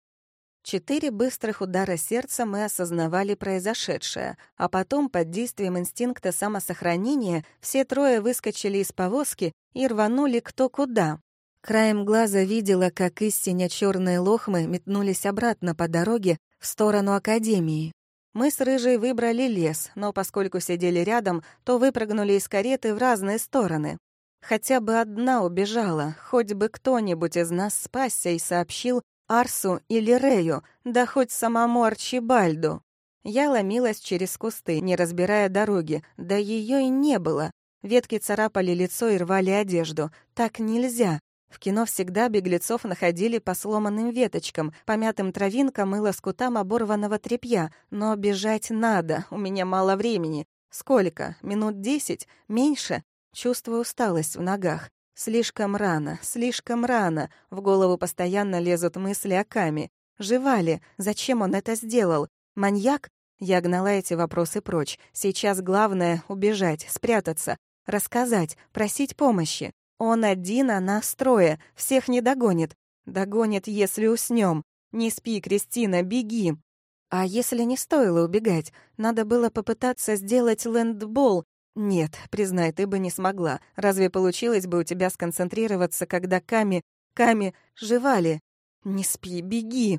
Speaker 1: Четыре быстрых удара сердца мы осознавали произошедшее, а потом, под действием инстинкта самосохранения, все трое выскочили из повозки и рванули кто куда. Краем глаза видела, как истинно черные лохмы метнулись обратно по дороге в сторону Академии. Мы с Рыжей выбрали лес, но поскольку сидели рядом, то выпрыгнули из кареты в разные стороны. Хотя бы одна убежала, хоть бы кто-нибудь из нас спасся и сообщил, Арсу или Рею, да хоть самому Арчибальду. Я ломилась через кусты, не разбирая дороги, да ее и не было. Ветки царапали лицо и рвали одежду. Так нельзя. В кино всегда беглецов находили по сломанным веточкам, помятым травинкам и лоскутам оборванного тряпья. Но бежать надо, у меня мало времени. Сколько? Минут десять? Меньше? Чувствую усталость в ногах. Слишком рано, слишком рано. В голову постоянно лезут мысли о Каме. Жива ли? Зачем он это сделал? Маньяк? Я гнала эти вопросы прочь. Сейчас главное — убежать, спрятаться, рассказать, просить помощи. Он один, а нас. Всех не догонит. Догонит, если уснем. Не спи, Кристина, беги. А если не стоило убегать? Надо было попытаться сделать лэндбол, «Нет, признай, ты бы не смогла. Разве получилось бы у тебя сконцентрироваться, когда Ками... Ками... жевали? Не спи, беги!»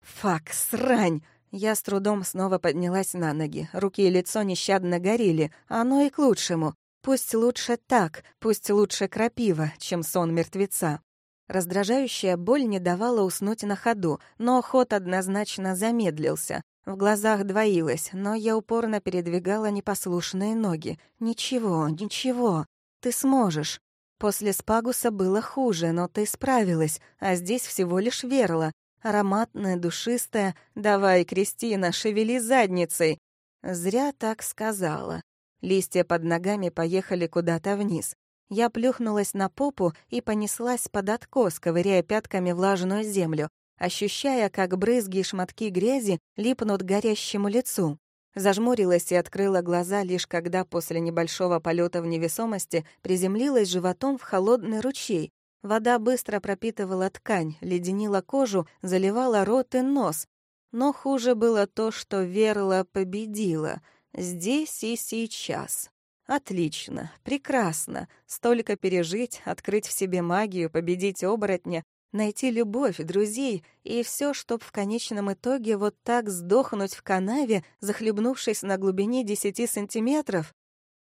Speaker 1: «Фак, срань!» Я с трудом снова поднялась на ноги. Руки и лицо нещадно горели. Оно и к лучшему. Пусть лучше так, пусть лучше крапива, чем сон мертвеца. Раздражающая боль не давала уснуть на ходу, но ход однозначно замедлился. В глазах двоилось, но я упорно передвигала непослушные ноги. «Ничего, ничего, ты сможешь». После спагуса было хуже, но ты справилась, а здесь всего лишь верла. Ароматная, душистая. «Давай, Кристина, шевели задницей!» Зря так сказала. Листья под ногами поехали куда-то вниз. Я плюхнулась на попу и понеслась под откос, ковыряя пятками влажную землю ощущая, как брызги и шматки грязи липнут к горящему лицу. Зажмурилась и открыла глаза лишь когда после небольшого полета в невесомости приземлилась животом в холодный ручей. Вода быстро пропитывала ткань, леденила кожу, заливала рот и нос. Но хуже было то, что Верла победила. Здесь и сейчас. Отлично, прекрасно. Столько пережить, открыть в себе магию, победить оборотня, найти любовь, друзей и все, чтоб в конечном итоге вот так сдохнуть в канаве, захлебнувшись на глубине десяти сантиметров?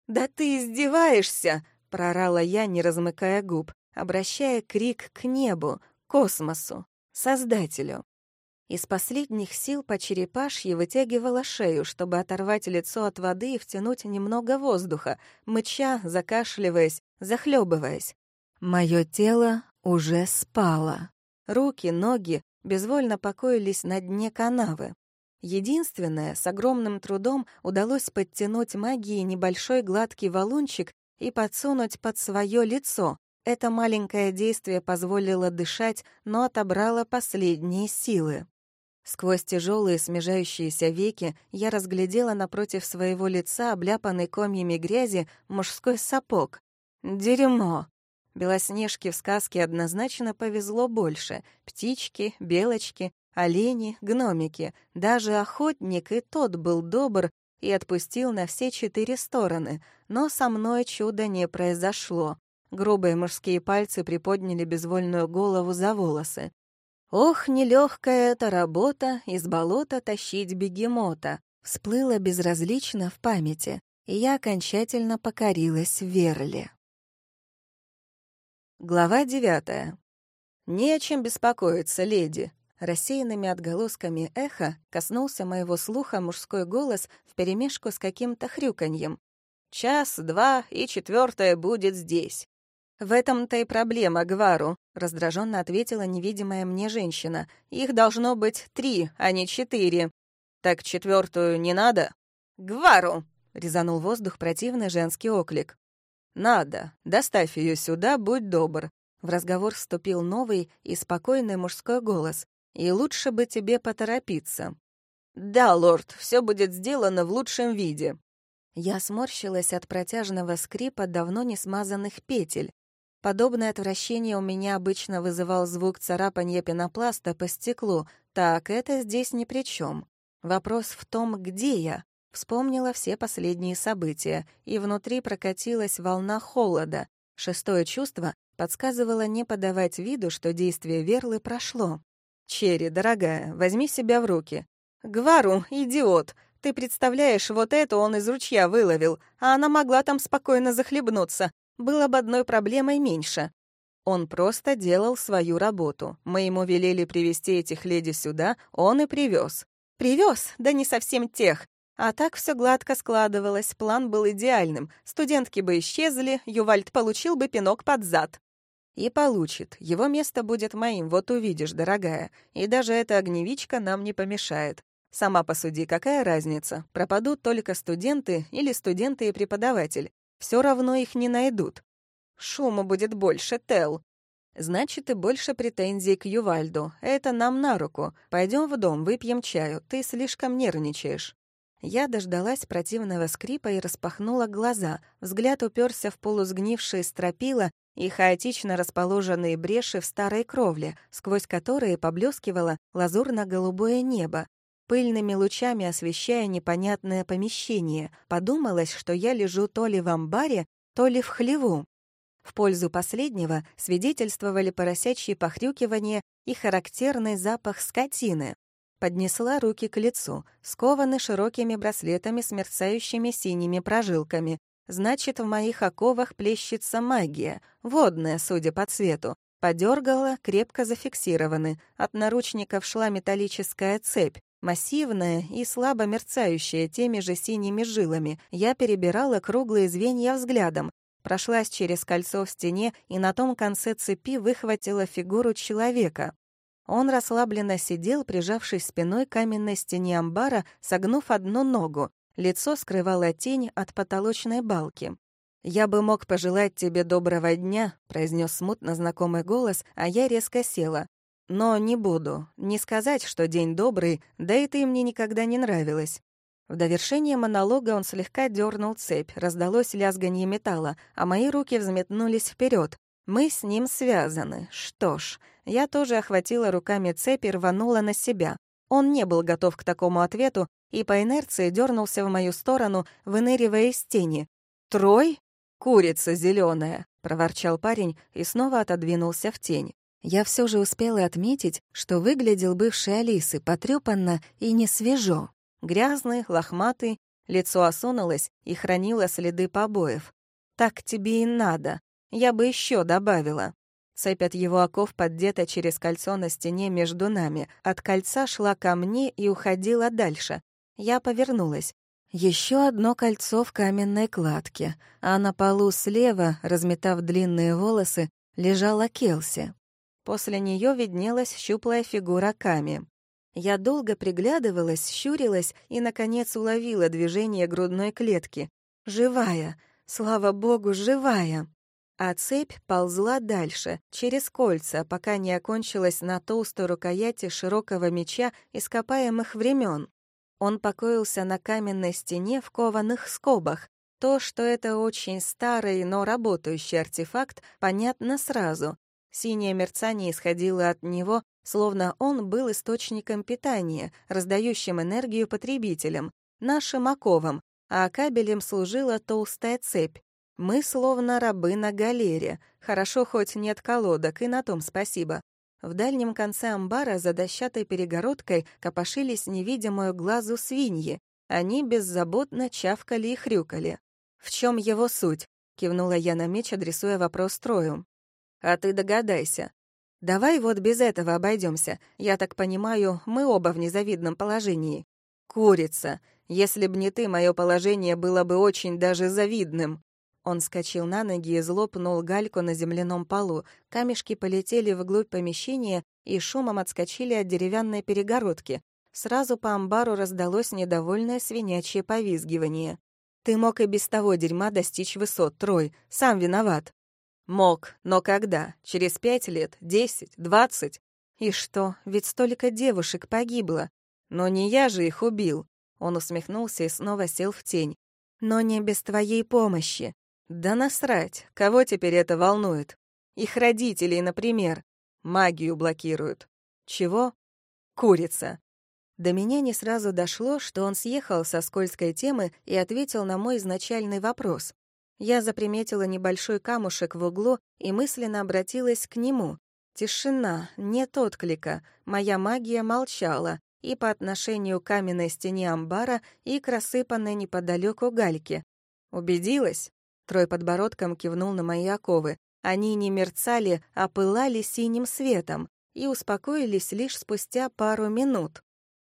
Speaker 1: «Да ты издеваешься!» — прорала я, не размыкая губ, обращая крик к небу, космосу, Создателю. Из последних сил по черепашьи вытягивала шею, чтобы оторвать лицо от воды и втянуть немного воздуха, мыча, закашливаясь, захлебываясь. Мое тело уже спало. Руки, ноги безвольно покоились на дне канавы. Единственное, с огромным трудом удалось подтянуть магией небольшой гладкий валунчик и подсунуть под свое лицо. Это маленькое действие позволило дышать, но отобрало последние силы. Сквозь тяжелые смежающиеся веки я разглядела напротив своего лица, обляпанный комьями грязи, мужской сапог. Дерьмо! Белоснежке в сказке однозначно повезло больше. Птички, белочки, олени, гномики. Даже охотник и тот был добр и отпустил на все четыре стороны. Но со мной чуда не произошло. Грубые мужские пальцы приподняли безвольную голову за волосы. Ох, нелегкая эта работа из болота тащить бегемота. Всплыла безразлично в памяти, и я окончательно покорилась Верле. Глава девятая. «Не о чем беспокоиться, леди». Рассеянными отголосками эха коснулся моего слуха мужской голос вперемешку с каким-то хрюканьем. «Час, два, и четвертое будет здесь. «В этом-то и проблема, Гвару», — раздраженно ответила невидимая мне женщина. «Их должно быть три, а не четыре. Так четвертую не надо?» «Гвару!» — резанул воздух противный женский оклик. «Надо. Доставь ее сюда, будь добр». В разговор вступил новый и спокойный мужской голос. «И лучше бы тебе поторопиться». «Да, лорд, все будет сделано в лучшем виде». Я сморщилась от протяжного скрипа давно не смазанных петель. Подобное отвращение у меня обычно вызывал звук царапанья пенопласта по стеклу. Так, это здесь ни при чем. Вопрос в том, где я. Вспомнила все последние события, и внутри прокатилась волна холода. Шестое чувство подсказывало не подавать виду, что действие Верлы прошло. «Черри, дорогая, возьми себя в руки». «Гвару, идиот! Ты представляешь, вот это он из ручья выловил, а она могла там спокойно захлебнуться было бы одной проблемой меньше. Он просто делал свою работу. Мы ему велели привести этих леди сюда, он и привез. Привез, да не совсем тех. А так все гладко складывалось, план был идеальным. Студентки бы исчезли, Ювальд получил бы пинок под зад. И получит. Его место будет моим, вот увидишь, дорогая. И даже эта огневичка нам не помешает. Сама посуди, какая разница, пропадут только студенты или студенты и преподаватель. Все равно их не найдут. Шума будет больше, Тел. Значит, и больше претензий к Ювальду. Это нам на руку. Пойдем в дом, выпьем чаю. Ты слишком нервничаешь. Я дождалась противного скрипа и распахнула глаза. Взгляд уперся в полусгнившие стропила и хаотично расположенные бреши в старой кровле, сквозь которые поблескивало лазурно-голубое небо пыльными лучами освещая непонятное помещение. Подумалось, что я лежу то ли в амбаре, то ли в хлеву. В пользу последнего свидетельствовали поросячьи похрюкивания и характерный запах скотины. Поднесла руки к лицу, скованы широкими браслетами с мерцающими синими прожилками. Значит, в моих оковах плещется магия, водная, судя по цвету. Подергала, крепко зафиксированы. От наручников шла металлическая цепь. Массивная и слабо мерцающая теми же синими жилами, я перебирала круглые звенья взглядом, прошлась через кольцо в стене и на том конце цепи выхватила фигуру человека. Он расслабленно сидел, прижавшись спиной к каменной стене амбара, согнув одну ногу. Лицо скрывала тень от потолочной балки. «Я бы мог пожелать тебе доброго дня», — произнес смутно знакомый голос, а я резко села. Но не буду. Не сказать, что день добрый, да и ты мне никогда не нравилась. В довершение монолога он слегка дернул цепь, раздалось лязганье металла, а мои руки взметнулись вперед. Мы с ним связаны. Что ж, я тоже охватила руками цепь и рванула на себя. Он не был готов к такому ответу и по инерции дернулся в мою сторону, выныривая из тени. «Трой? Курица зеленая, проворчал парень и снова отодвинулся в тень. Я все же успела отметить, что выглядел бывший Алисы потрёпанно и не свежо. Грязный, лохматый, Лицо осунулось и хранило следы побоев. «Так тебе и надо. Я бы еще добавила». Цепь от его оков поддета через кольцо на стене между нами. От кольца шла ко мне и уходила дальше. Я повернулась. Еще одно кольцо в каменной кладке, а на полу слева, разметав длинные волосы, лежала Келси. После нее виднелась щуплая фигура Ками. Я долго приглядывалась, щурилась и, наконец, уловила движение грудной клетки. Живая! Слава богу, живая! А цепь ползла дальше, через кольца, пока не окончилась на толстой рукояти широкого меча ископаемых времен. Он покоился на каменной стене в кованых скобах. То, что это очень старый, но работающий артефакт, понятно сразу. Синее мерцание исходило от него, словно он был источником питания, раздающим энергию потребителям, нашим оковам, а кабелем служила толстая цепь. Мы словно рабы на галере. Хорошо, хоть нет колодок, и на том спасибо. В дальнем конце амбара за дощатой перегородкой копошились невидимую глазу свиньи. Они беззаботно чавкали и хрюкали. «В чем его суть?» — кивнула я на меч, адресуя вопрос Трою. «А ты догадайся. Давай вот без этого обойдемся. Я так понимаю, мы оба в незавидном положении. Курица. Если б не ты, мое положение было бы очень даже завидным». Он скочил на ноги и злопнул гальку на земляном полу. Камешки полетели вглубь помещения и шумом отскочили от деревянной перегородки. Сразу по амбару раздалось недовольное свинячье повизгивание. «Ты мог и без того дерьма достичь высот, Трой. Сам виноват». «Мог, но когда? Через пять лет? Десять? Двадцать?» «И что? Ведь столько девушек погибло. Но не я же их убил». Он усмехнулся и снова сел в тень. «Но не без твоей помощи. Да насрать, кого теперь это волнует? Их родителей, например. Магию блокируют. Чего? Курица. До меня не сразу дошло, что он съехал со скользкой темы и ответил на мой изначальный вопрос. Я заприметила небольшой камушек в углу и мысленно обратилась к нему. Тишина, нет отклика, моя магия молчала и по отношению к каменной стене амбара, и к рассыпанной неподалеку гальке. Убедилась? Трой подбородком кивнул на мои оковы. Они не мерцали, а пылали синим светом и успокоились лишь спустя пару минут.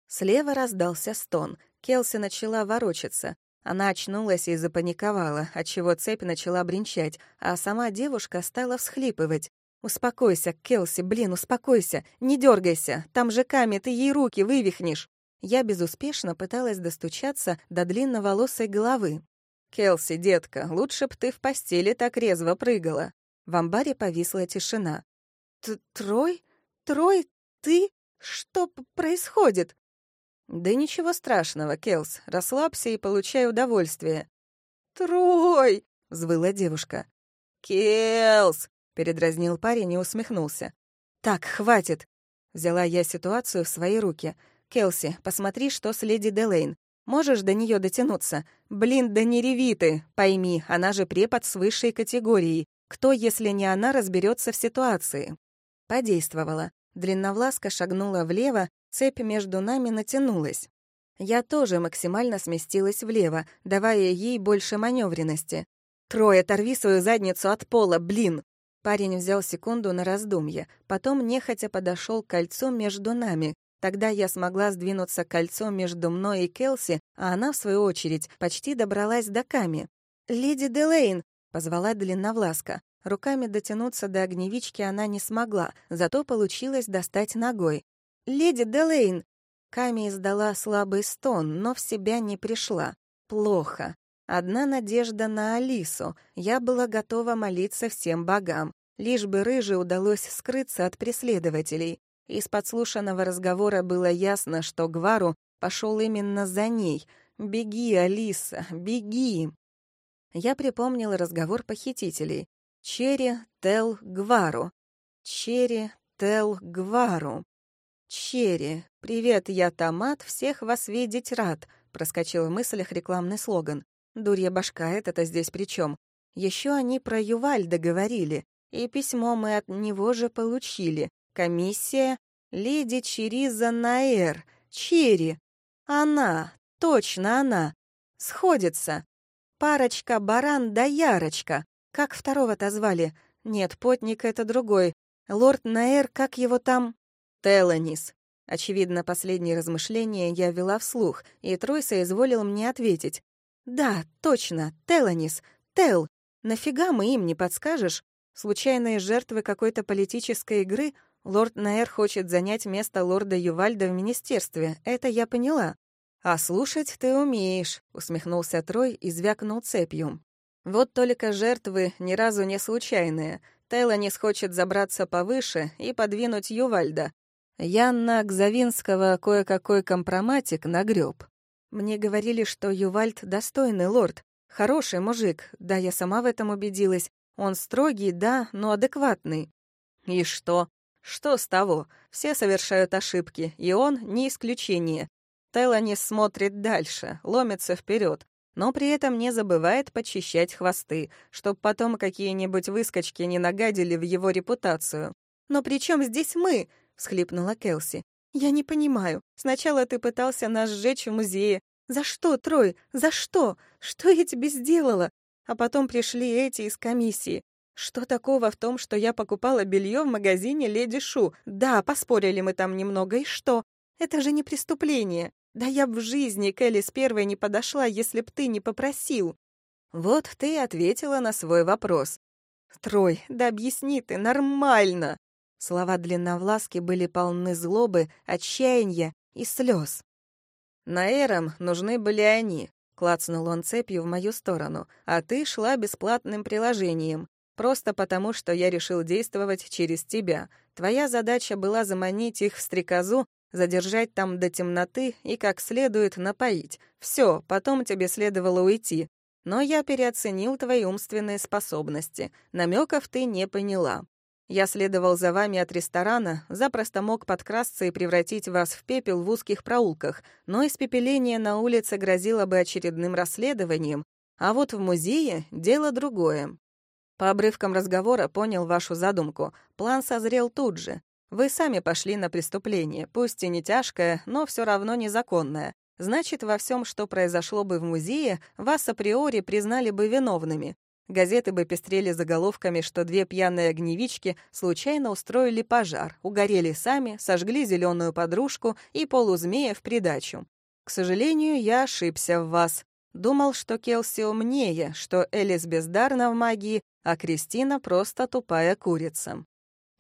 Speaker 1: Слева раздался стон. Келси начала ворочаться. Она очнулась и запаниковала, отчего цепь начала бренчать, а сама девушка стала всхлипывать. «Успокойся, Келси, блин, успокойся, не дергайся, там же Ками, ты ей руки вывихнешь». Я безуспешно пыталась достучаться до длинноволосой головы. «Келси, детка, лучше б ты в постели так резво прыгала». В амбаре повисла тишина. «Трой? Трой? Ты? Что происходит?» «Да ничего страшного, Келс. Расслабься и получай удовольствие». «Трой!» — взвыла девушка. «Келс!» — передразнил парень и усмехнулся. «Так, хватит!» Взяла я ситуацию в свои руки. «Келси, посмотри, что с леди Делейн. Можешь до нее дотянуться? Блин, да не реви ты. Пойми, она же препод с высшей категорией. Кто, если не она, разберется в ситуации?» Подействовала. Длинновласка шагнула влево, цепь между нами натянулась. Я тоже максимально сместилась влево, давая ей больше маневренности. «Трой, оторви свою задницу от пола, блин!» Парень взял секунду на раздумье, потом нехотя подошел к кольцу между нами, Тогда я смогла сдвинуться кольцом между мной и Келси, а она, в свою очередь, почти добралась до Ками. «Леди Делейн!» — позвала Длинновласка. Руками дотянуться до огневички она не смогла, зато получилось достать ногой. «Леди Делейн!» Ками издала слабый стон, но в себя не пришла. Плохо. Одна надежда на Алису. Я была готова молиться всем богам. Лишь бы Рыже удалось скрыться от преследователей. Из подслушанного разговора было ясно, что Гвару пошел именно за ней. «Беги, Алиса, беги!» Я припомнил разговор похитителей. Черри, Тел, Гвару. Черри, Тел, Гвару. Черри, привет, я Томат, всех вас видеть рад, проскочил в мыслях рекламный слоган. Дурья башка, это-то здесь при чем? Еще они про Ювальда говорили, и письмо мы от него же получили. Комиссия леди Чериза Наэр, Черри. Она, точно она. Сходится. Парочка баран да ярочка. Как второго-то звали? Нет, потник — это другой. Лорд Наэр, как его там?
Speaker 2: Теланис. Очевидно, последние размышления я вела вслух, и Трой соизволил мне ответить.
Speaker 1: «Да, точно, Теланис, Тел. Нафига мы им не подскажешь? Случайные жертвы какой-то политической игры? Лорд Наэр хочет занять место лорда Ювальда в министерстве, это я поняла. «А слушать ты умеешь», — усмехнулся Трой и звякнул цепью. «Вот только жертвы ни разу не случайные. Теланис хочет забраться повыше и подвинуть Ювальда. Янна Гзавинского кое-какой компроматик нагреб. Мне говорили, что Ювальд достойный лорд, хороший мужик, да, я сама в этом убедилась. Он строгий, да, но адекватный. И что? Что с того? Все совершают ошибки, и он не исключение. Теланис смотрит дальше, ломится вперед, но при этом не забывает почищать хвосты, чтоб потом какие-нибудь выскочки не нагадили в его репутацию. «Но при чем здесь мы?» — всхлипнула Келси. «Я не понимаю. Сначала ты пытался нас сжечь в музее. За что, Трой? За что? Что я тебе сделала? А потом пришли эти из комиссии. Что такого в том, что я покупала белье в магазине Леди Шу? Да, поспорили мы там немного, и что? Это же не преступление. Да я в жизни к Элис первой не подошла, если б ты не попросил. Вот ты ответила на свой вопрос. Трой, да объясни ты нормально. Слова длинновласки были полны злобы, отчаяния и слез. Наэрам нужны были они. Клацнул он цепью в мою сторону, а ты шла бесплатным приложением. Просто потому, что я решил действовать через тебя. Твоя задача была заманить их в стрекозу задержать там до темноты и как следует напоить. Все, потом тебе следовало уйти. Но я переоценил твои умственные способности. Намеков ты не поняла. Я следовал за вами от ресторана, запросто мог подкрасться и превратить вас в пепел в узких проулках, но испепеление на улице грозило бы очередным расследованием, а вот в музее дело другое. По обрывкам разговора понял вашу задумку. План созрел тут же. Вы сами пошли на преступление, пусть и не тяжкое, но все равно незаконное. Значит, во всем, что произошло бы в музее, вас априори признали бы виновными. Газеты бы пестрели заголовками, что две пьяные огневички случайно устроили пожар, угорели сами, сожгли зеленую подружку и полузмея в придачу. К сожалению, я ошибся в вас. Думал, что Келси умнее, что Элис бездарна в магии, а Кристина просто тупая курица.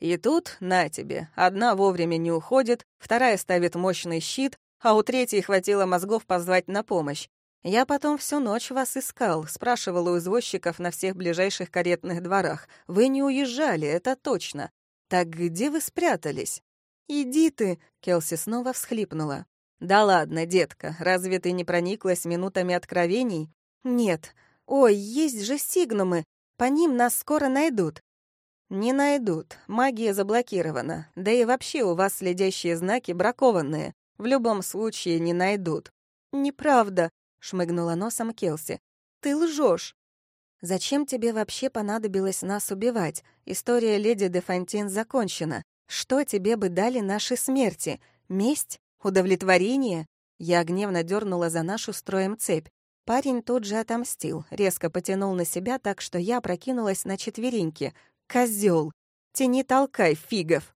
Speaker 1: И тут, на тебе, одна вовремя не уходит, вторая ставит мощный щит, а у третьей хватило мозгов позвать на помощь. Я потом всю ночь вас искал, спрашивал у извозчиков на всех ближайших каретных дворах. Вы не уезжали, это точно. Так где вы спрятались? Иди ты, Келси снова всхлипнула. Да ладно, детка, разве ты не прониклась минутами откровений? Нет. Ой, есть же сигнумы. По ним нас скоро найдут. «Не найдут. Магия заблокирована. Да и вообще у вас следящие знаки бракованные. В любом случае не найдут». «Неправда», — шмыгнула носом Келси. «Ты лжешь. «Зачем тебе вообще понадобилось нас убивать? История леди де Фонтин закончена. Что тебе бы дали наши смерти? Месть? Удовлетворение?» Я гневно дернула за нашу строем цепь. Парень тут же отомстил, резко потянул на себя так, что я прокинулась на четвереньки, Козел! Тяни толкай, фигов!»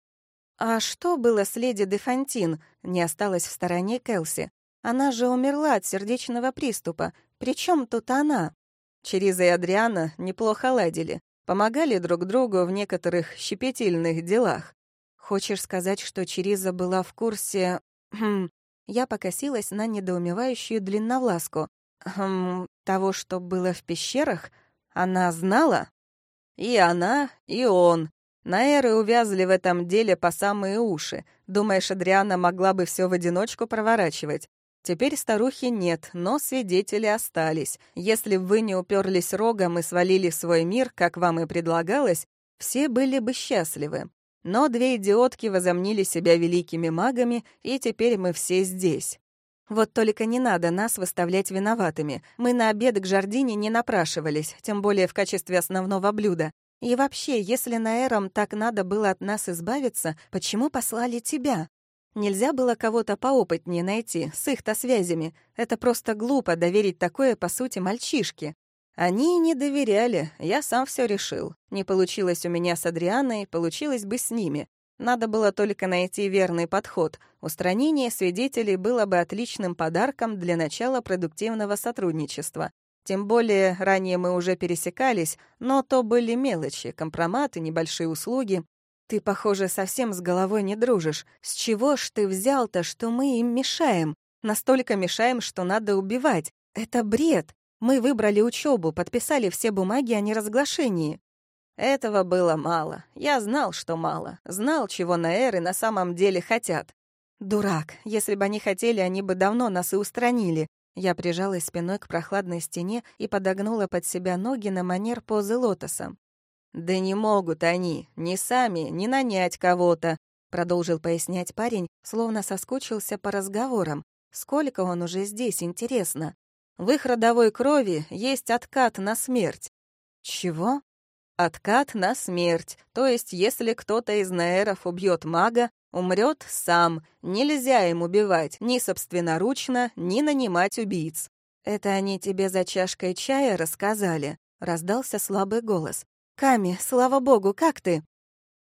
Speaker 1: «А что было с леди де Фонтин?» — не осталась в стороне Келси. «Она же умерла от сердечного приступа. Причем тут она?» Чериза и Адриана неплохо ладили, помогали друг другу в некоторых щепетильных делах. «Хочешь сказать, что Чериза была в курсе...» хм, Я покосилась на недоумевающую длинновласку. «Хм, того, что было в пещерах? Она знала?» И она, и он. Наэры увязли в этом деле по самые уши. Думаешь, Адриана могла бы все в одиночку проворачивать? Теперь старухи нет, но свидетели остались. Если бы вы не уперлись рогом и свалили свой мир, как вам и предлагалось, все были бы счастливы. Но две идиотки возомнили себя великими магами, и теперь мы все здесь. Вот только не надо нас выставлять виноватыми. Мы на обед к Жардине не напрашивались, тем более в качестве основного блюда. И вообще, если на Эром так надо было от нас избавиться, почему послали тебя? Нельзя было кого-то поопытнее найти, с их-то связями. Это просто глупо доверить такое, по сути, мальчишке. Они не доверяли, я сам все решил. Не получилось у меня с Адрианой, получилось бы с ними. Надо было только найти верный подход. Устранение свидетелей было бы отличным подарком для начала продуктивного сотрудничества. Тем более, ранее мы уже пересекались, но то были мелочи, компроматы, небольшие услуги. Ты, похоже, совсем с головой не дружишь. С чего ж ты взял-то, что мы им мешаем? Настолько мешаем, что надо убивать. Это бред. Мы выбрали учебу, подписали все бумаги о неразглашении. Этого было мало. Я знал, что мало. Знал, чего Наэры на самом деле хотят. Дурак. Если бы они хотели, они бы давно нас и устранили. Я прижалась спиной к прохладной стене и подогнула под себя ноги на манер позы лотоса. «Да не могут они, ни сами, ни нанять кого-то», продолжил пояснять парень, словно соскучился по разговорам. Сколько он уже здесь, интересно. В их родовой крови есть откат на смерть. Чего? Откат на смерть. То есть, если кто-то из наэров убьет мага, умрет сам. Нельзя им убивать ни собственноручно, ни нанимать убийц. Это они тебе за чашкой чая рассказали? Раздался слабый голос. «Ками, слава богу, как ты?»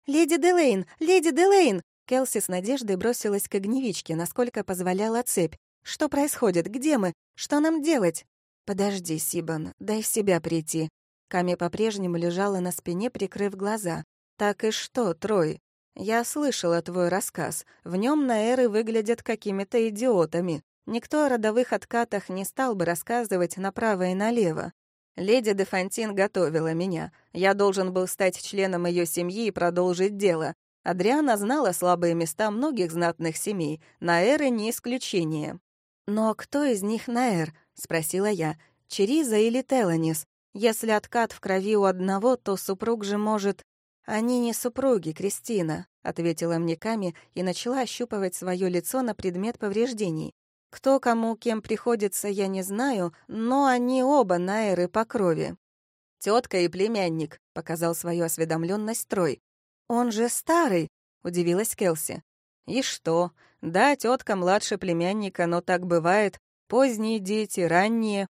Speaker 1: «Леди Делейн! Леди Делейн!» Келси с надеждой бросилась к огневичке, насколько позволяла цепь. «Что происходит? Где мы? Что нам делать?» «Подожди, Сибан, дай в себя прийти». Ками по-прежнему лежала на спине, прикрыв глаза. «Так и что, Трой? Я слышала твой рассказ. В нем наэры выглядят какими-то идиотами. Никто о родовых откатах не стал бы рассказывать направо и налево. Леди де Фонтин готовила меня. Я должен был стать членом ее семьи и продолжить дело. Адриана знала слабые места многих знатных семей, Наэры не исключение. «Но кто из них Наэр?» — спросила я. «Чериза или Теланис? Если откат в крови у одного, то супруг же может...» «Они не супруги, Кристина», — ответила мне Ками и начала ощупывать свое лицо на предмет повреждений. Кто кому кем приходится, я не знаю, но они оба наэры по крови. Тетка и племянник, показал свою осведомленность Трой. Он же старый, удивилась Келси. И что? Да, тетка младше племянника, но так бывает. Поздние дети, ранние.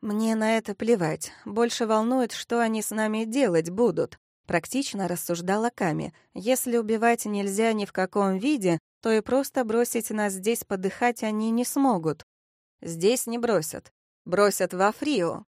Speaker 1: Мне на это плевать. Больше волнует, что они с нами делать будут. Практично рассуждала Ками. Если убивать нельзя ни в каком виде, то и просто бросить нас здесь подыхать они не смогут. Здесь не бросят. Бросят во Фрио.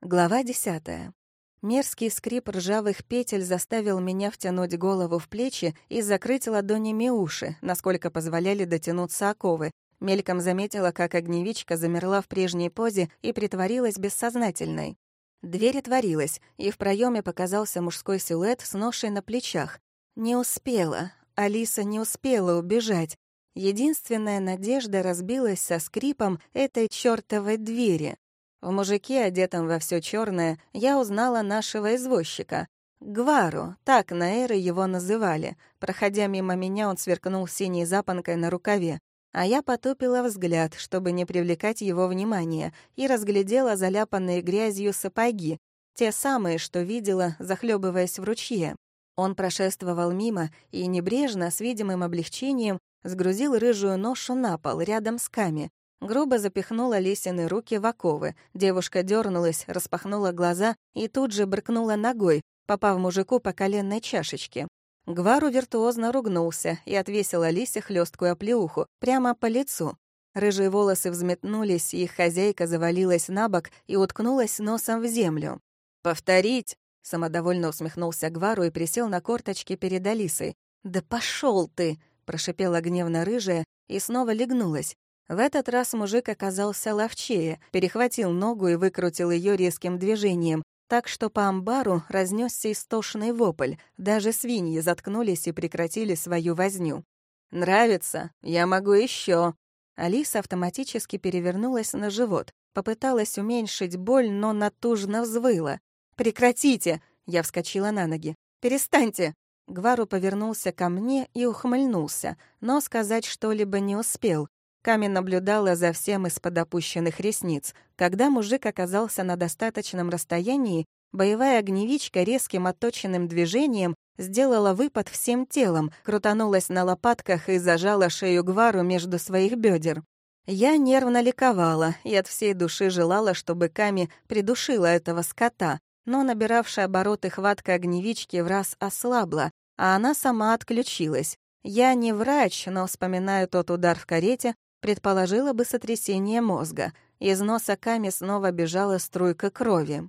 Speaker 1: Глава десятая. Мерзкий скрип ржавых петель заставил меня втянуть голову в плечи и закрыть ладонями уши, насколько позволяли дотянуться оковы. Мельком заметила, как огневичка замерла в прежней позе и притворилась бессознательной. Дверь отворилась, и в проеме показался мужской силуэт с ношей на плечах. Не успела, Алиса не успела убежать. Единственная надежда разбилась со скрипом этой чёртовой двери. В мужике, одетом во все черное, я узнала нашего извозчика. Гвару, так наэры его называли. Проходя мимо меня, он сверкнул синей запонкой на рукаве. А я потупила взгляд, чтобы не привлекать его внимания, и разглядела заляпанные грязью сапоги, те самые, что видела, захлебываясь в ручье. Он прошествовал мимо и небрежно, с видимым облегчением, сгрузил рыжую ношу на пол рядом с Ками. Грубо запихнула Лисины руки в оковы. Девушка дернулась, распахнула глаза и тут же брыкнула ногой, попав мужику по коленной чашечке. Гвару виртуозно ругнулся и отвесил Алисе хлесткую оплеуху прямо по лицу. Рыжие волосы взметнулись, и их хозяйка завалилась на бок и уткнулась носом в землю. «Повторить!» Самодовольно усмехнулся Гвару и присел на корточки перед Алисой. «Да пошел ты!» — прошипела гневно рыжая и снова легнулась. В этот раз мужик оказался ловчее, перехватил ногу и выкрутил ее резким движением, так что по амбару разнесся истошный вопль. Даже свиньи заткнулись и прекратили свою возню. «Нравится? Я могу еще. Алиса автоматически перевернулась на живот, попыталась уменьшить боль, но натужно взвыла. «Прекратите!» — я вскочила на ноги. «Перестаньте!» Гвару повернулся ко мне и ухмыльнулся, но сказать что-либо не успел. Камень наблюдала за всем из-под опущенных ресниц. Когда мужик оказался на достаточном расстоянии, боевая огневичка резким отточенным движением сделала выпад всем телом, крутанулась на лопатках и зажала шею Гвару между своих бедер. Я нервно ликовала и от всей души желала, чтобы Ками придушила этого скота, но набиравшая обороты хватка огневички в раз ослабла, а она сама отключилась. Я не врач, но, вспоминая тот удар в карете, предположила бы сотрясение мозга. Из носа Ками снова бежала струйка крови.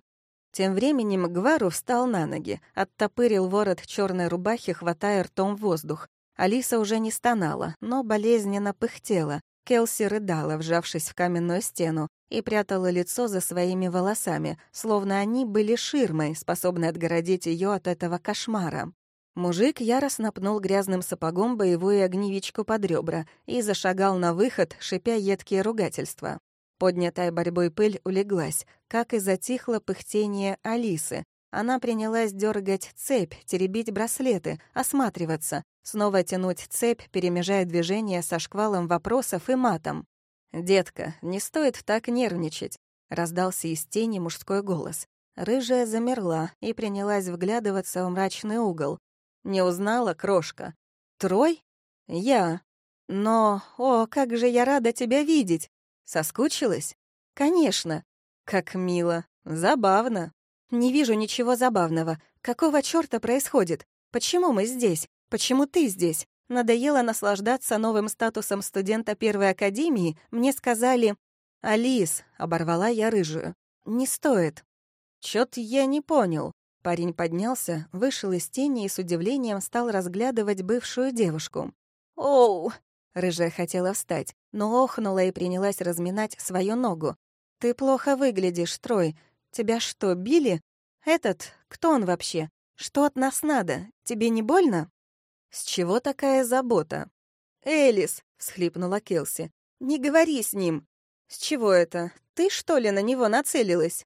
Speaker 1: Тем временем Гвару встал на ноги, оттопырил ворот черной рубахи, хватая ртом воздух. Алиса уже не стонала, но болезненно пыхтела. Келси рыдала, вжавшись в каменную стену, и прятала лицо за своими волосами, словно они были ширмой, способной отгородить ее от этого кошмара. Мужик яростно пнул грязным сапогом боевую огневичку под ребра и зашагал на выход, шипя едкие ругательства. Поднятая борьбой пыль улеглась, как и затихло пыхтение Алисы. Она принялась дергать цепь, теребить браслеты, осматриваться, снова тянуть цепь, перемежая движения со шквалом вопросов и матом. «Детка, не стоит так нервничать», — раздался из тени мужской голос. Рыжая замерла и принялась вглядываться в мрачный угол. Не узнала крошка. «Трой?» «Я. Но, о, как же я рада тебя видеть!» «Соскучилась?» «Конечно». «Как мило. Забавно». «Не вижу ничего забавного. Какого чёрта происходит? Почему мы здесь? Почему ты здесь? Надоело наслаждаться новым статусом студента первой академии, мне сказали... «Алис», — оборвала я рыжую, — «не стоит». «Чё-то я не понял». Парень поднялся, вышел из тени и с удивлением стал разглядывать бывшую девушку. «Оу!» — рыжая хотела встать, но охнула и принялась разминать свою ногу. «Ты плохо выглядишь, Трой. Тебя что, били? Этот, кто он вообще? Что от нас надо? Тебе не больно?» «С чего такая забота?» «Элис!» — всхлипнула Келси. «Не говори с ним!» «С чего это? Ты, что ли, на него нацелилась?»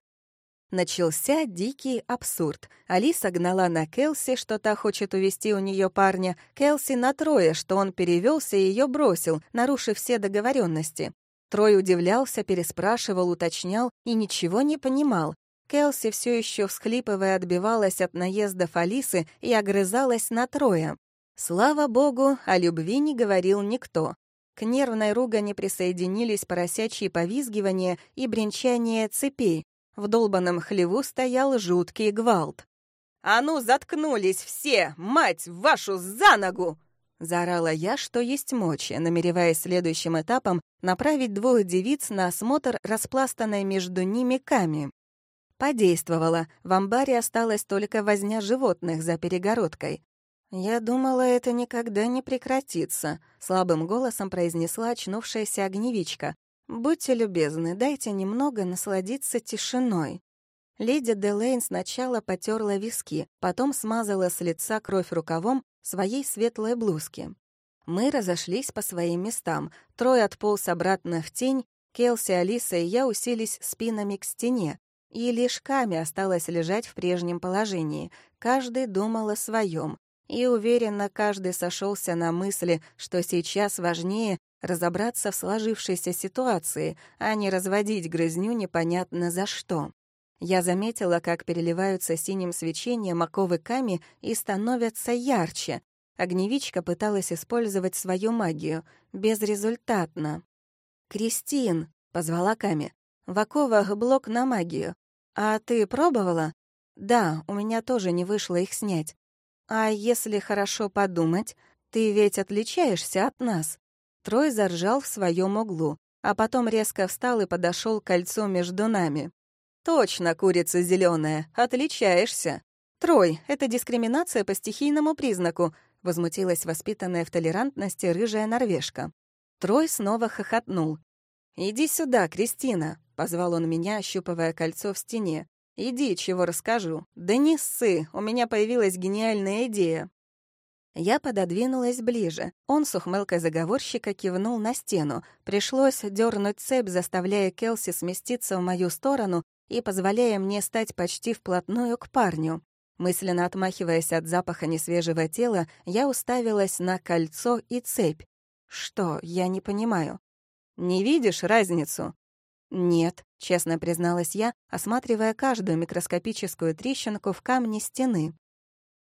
Speaker 1: Начался дикий абсурд. Алиса гнала на Келси, что та хочет увести у нее парня, Келси на Троя, что он перевелся и ее бросил, нарушив все договоренности. Трой удивлялся, переспрашивал, уточнял и ничего не понимал. Келси все еще всхлипывая отбивалась от наездов Алисы и огрызалась на Троя. Слава богу, о любви не говорил никто. К нервной ругани присоединились поросячьи повизгивания и бренчание цепей. В долбанном хлеву стоял жуткий гвалт. «А ну, заткнулись все! Мать вашу за ногу!» Заорала я, что есть мочи, намереваясь следующим этапом направить двух девиц на осмотр распластанной между ними ками. Подействовала. В амбаре осталась только возня животных за перегородкой. «Я думала, это никогда не прекратится», — слабым голосом произнесла очнувшаяся огневичка. «Будьте любезны, дайте немного насладиться тишиной». Леди Делейн сначала потерла виски, потом смазала с лица кровь рукавом своей светлой блузки. Мы разошлись по своим местам. Трой отполз обратно в тень, Келси, Алиса и я уселись спинами к стене. И лишь Ками осталась лежать в прежнем положении. Каждый думал о своем. И уверенно каждый сошелся на мысли, что сейчас важнее разобраться в сложившейся ситуации, а не разводить грызню непонятно за что. Я заметила, как переливаются синим свечением оковы Ками и становятся ярче. Огневичка пыталась использовать свою магию, безрезультатно. «Кристин», — позвала Ками, — «в оковах блок на магию. А ты пробовала?» «Да, у меня тоже не вышло их снять. «А если хорошо подумать, ты ведь отличаешься от нас». Трой заржал в своем углу, а потом резко встал и подошел к кольцу между нами. «Точно, курица зеленая, отличаешься!» «Трой, это дискриминация по стихийному признаку», — возмутилась воспитанная в толерантности рыжая норвежка. Трой снова хохотнул. «Иди сюда, Кристина», — позвал он меня, ощупывая кольцо в стене. «Иди, чего расскажу». «Да не ссы, у меня появилась гениальная идея». Я пододвинулась ближе. Он с ухмылкой заговорщика кивнул на стену. Пришлось дернуть цепь, заставляя Келси сместиться в мою сторону и позволяя мне стать почти вплотную к парню. Мысленно отмахиваясь от запаха несвежего тела, я уставилась на кольцо и цепь. Что, я не понимаю. «Не видишь разницу?» «Нет», — честно призналась я, осматривая каждую микроскопическую трещинку в камне стены.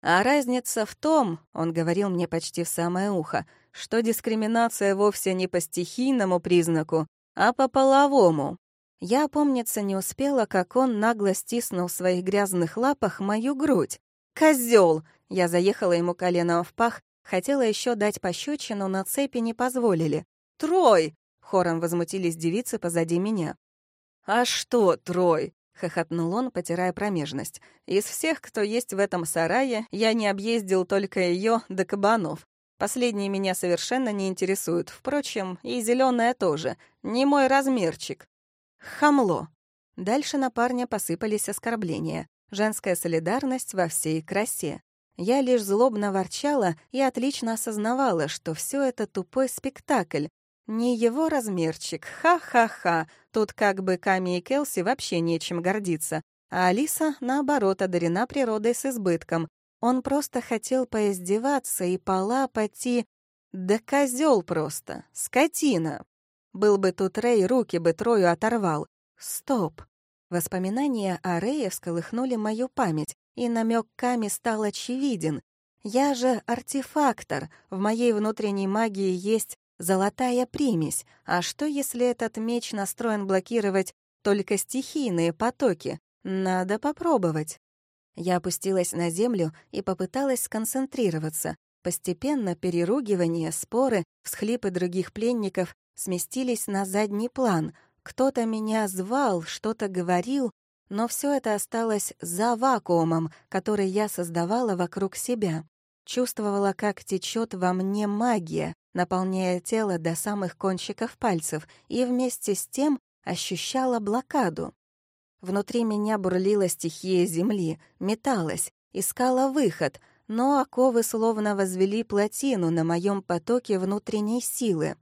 Speaker 1: А разница в том, он говорил мне почти в самое ухо, что дискриминация вовсе не по стихийному признаку, а по половому. Я, помниться, не успела, как он нагло стиснул в своих грязных лапах мою грудь. «Козёл!» Я заехала ему коленом в пах, хотела еще дать пощечину, но цепи не позволили. «Трой!» — хором возмутились девицы позади меня. «А что, Трой?» — хохотнул он, потирая промежность. «Из всех, кто есть в этом сарае, я не объездил только ее до кабанов. Последние меня совершенно не интересуют. Впрочем, и зеленая тоже. Не мой размерчик. Хамло. Дальше на парня посыпались оскорбления. Женская солидарность во всей красе. Я лишь злобно ворчала и отлично осознавала, что все это тупой спектакль. Не его размерчик, ха-ха-ха. Тут как бы Ками и Келси вообще нечем гордиться. А Алиса, наоборот, одарена природой с избытком. Он просто хотел поиздеваться и полапать и... Да козел просто, скотина. Был бы тут Рэй, руки бы Трою оторвал. Стоп. Воспоминания о Рэе всколыхнули мою память, и намек Ками стал очевиден. Я же артефактор, в моей внутренней магии есть золотая примесь. А что, если этот меч настроен блокировать только стихийные потоки? Надо попробовать. Я опустилась на землю и попыталась сконцентрироваться. Постепенно переругивания, споры, всхлипы других пленников сместились на задний план. Кто-то меня звал, что-то говорил, но все это осталось за вакуумом, который я создавала вокруг себя. Чувствовала, как течет во мне магия, наполняя тело до самых кончиков пальцев, и вместе с тем ощущала блокаду. Внутри меня бурлила стихия земли, металась, искала выход, но оковы словно возвели плотину на моем потоке внутренней силы.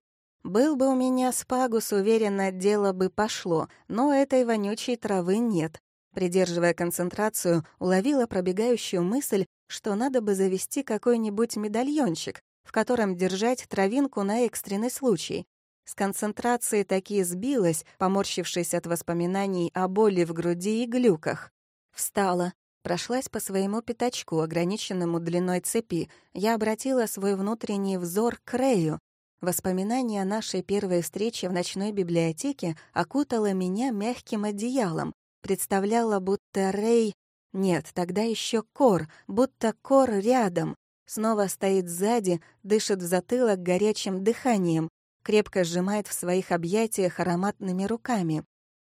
Speaker 1: Был бы у меня спагус, уверенно, дело бы пошло, но этой вонючей травы нет. Придерживая концентрацию, уловила пробегающую мысль, что надо бы завести какой-нибудь медальончик, в котором держать травинку на экстренный случай. С концентрацией таки сбилась, поморщившись от воспоминаний о боли в груди и глюках. Встала, прошлась по своему пятачку, ограниченному длиной цепи. Я обратила свой внутренний взор к Рэю. Воспоминание о нашей первой встрече в ночной библиотеке окутало меня мягким одеялом. Представляла, будто Рэй... Нет, тогда еще Кор, будто Кор рядом. Снова стоит сзади, дышит в затылок горячим дыханием, крепко сжимает в своих объятиях ароматными руками.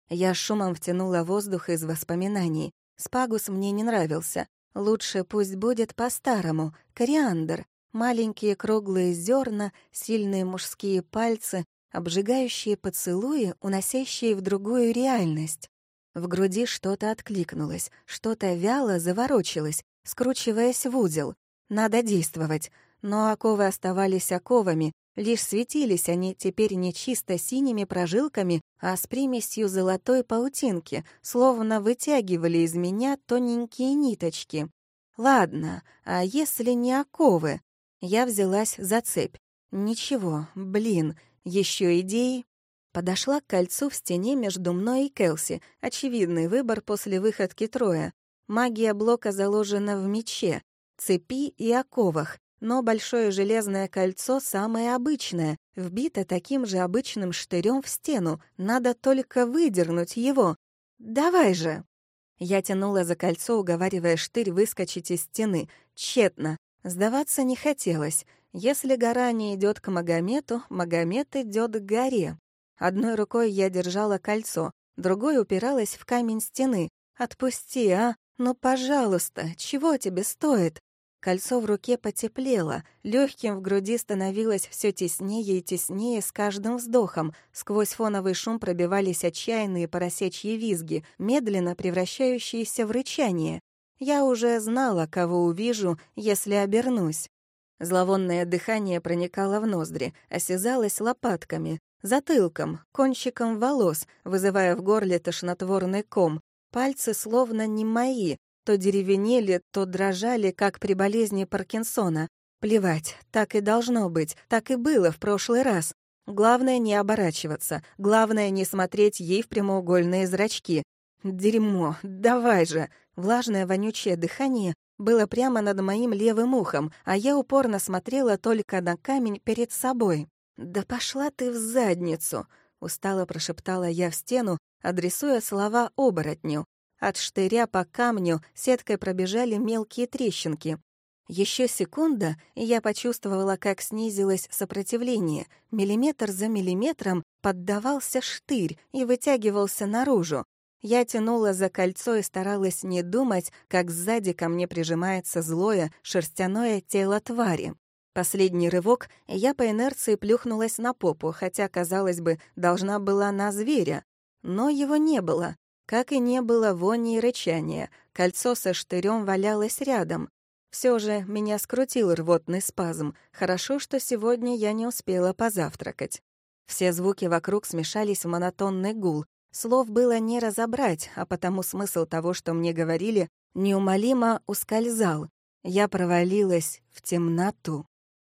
Speaker 1: Я шумом втянула воздух из воспоминаний. Спагус мне не нравился. Лучше пусть будет по-старому. Кориандр. Маленькие круглые зерна, сильные мужские пальцы, обжигающие поцелуи, уносящие в другую реальность. В груди что-то откликнулось, что-то вяло заворочилось, скручиваясь в узел. Надо действовать. Но оковы оставались оковами, Лишь светились они теперь не чисто синими прожилками, а с примесью золотой паутинки, словно вытягивали из меня тоненькие ниточки. Ладно, а если не оковы? Я взялась за цепь. Ничего, блин, еще идеи? Подошла к кольцу в стене между мной и Келси. Очевидный выбор после выходки Троя. Магия блока заложена в мече, цепи и оковах, но большое железное кольцо самое обычное, вбито таким же обычным штырем в стену, надо только выдернуть его. «Давай же!» Я тянула за кольцо, уговаривая штырь выскочить из стены. Тщетно. Сдаваться не хотелось. Если гора не идет к Магомету, Магомет идет к горе. Одной рукой я держала кольцо, другой упиралась в камень стены. «Отпусти, а? Ну, пожалуйста, чего тебе стоит?» Кольцо в руке потеплело, легким в груди становилось все теснее и теснее с каждым вздохом. Сквозь фоновый шум пробивались отчаянные поросячьи визги, медленно превращающиеся в рычание. Я уже знала, кого увижу, если обернусь. Зловонное дыхание проникало в ноздри, осязалось лопатками, затылком, кончиком волос, вызывая в горле тошнотворный ком. Пальцы словно не мои, то деревенели, то дрожали, как при болезни Паркинсона. Плевать, так и должно быть, так и было в прошлый раз. Главное не оборачиваться, главное не смотреть ей в прямоугольные зрачки. Дерьмо, давай же. Влажное вонючее дыхание было прямо над моим левым ухом, а я упорно смотрела только на камень перед собой. «Да пошла ты в задницу!» — устало прошептала я в стену, адресуя слова оборотню. От штыря по камню сеткой пробежали мелкие трещинки. Еще секунда, и я почувствовала, как снизилось сопротивление. Миллиметр за миллиметром поддавался штырь и вытягивался наружу. Я тянула за кольцо и старалась не думать, как сзади ко мне прижимается злое, шерстяное тело твари. Последний рывок, я по инерции плюхнулась на попу, хотя, казалось бы, должна была на зверя. Но его не было. Как и не было вони и рычания. Кольцо со штырем валялось рядом. Все же меня скрутил рвотный спазм. Хорошо, что сегодня я не успела позавтракать. Все звуки вокруг смешались в монотонный гул. Слов было не разобрать, а потому смысл того, что мне говорили, неумолимо ускользал. Я провалилась в темноту.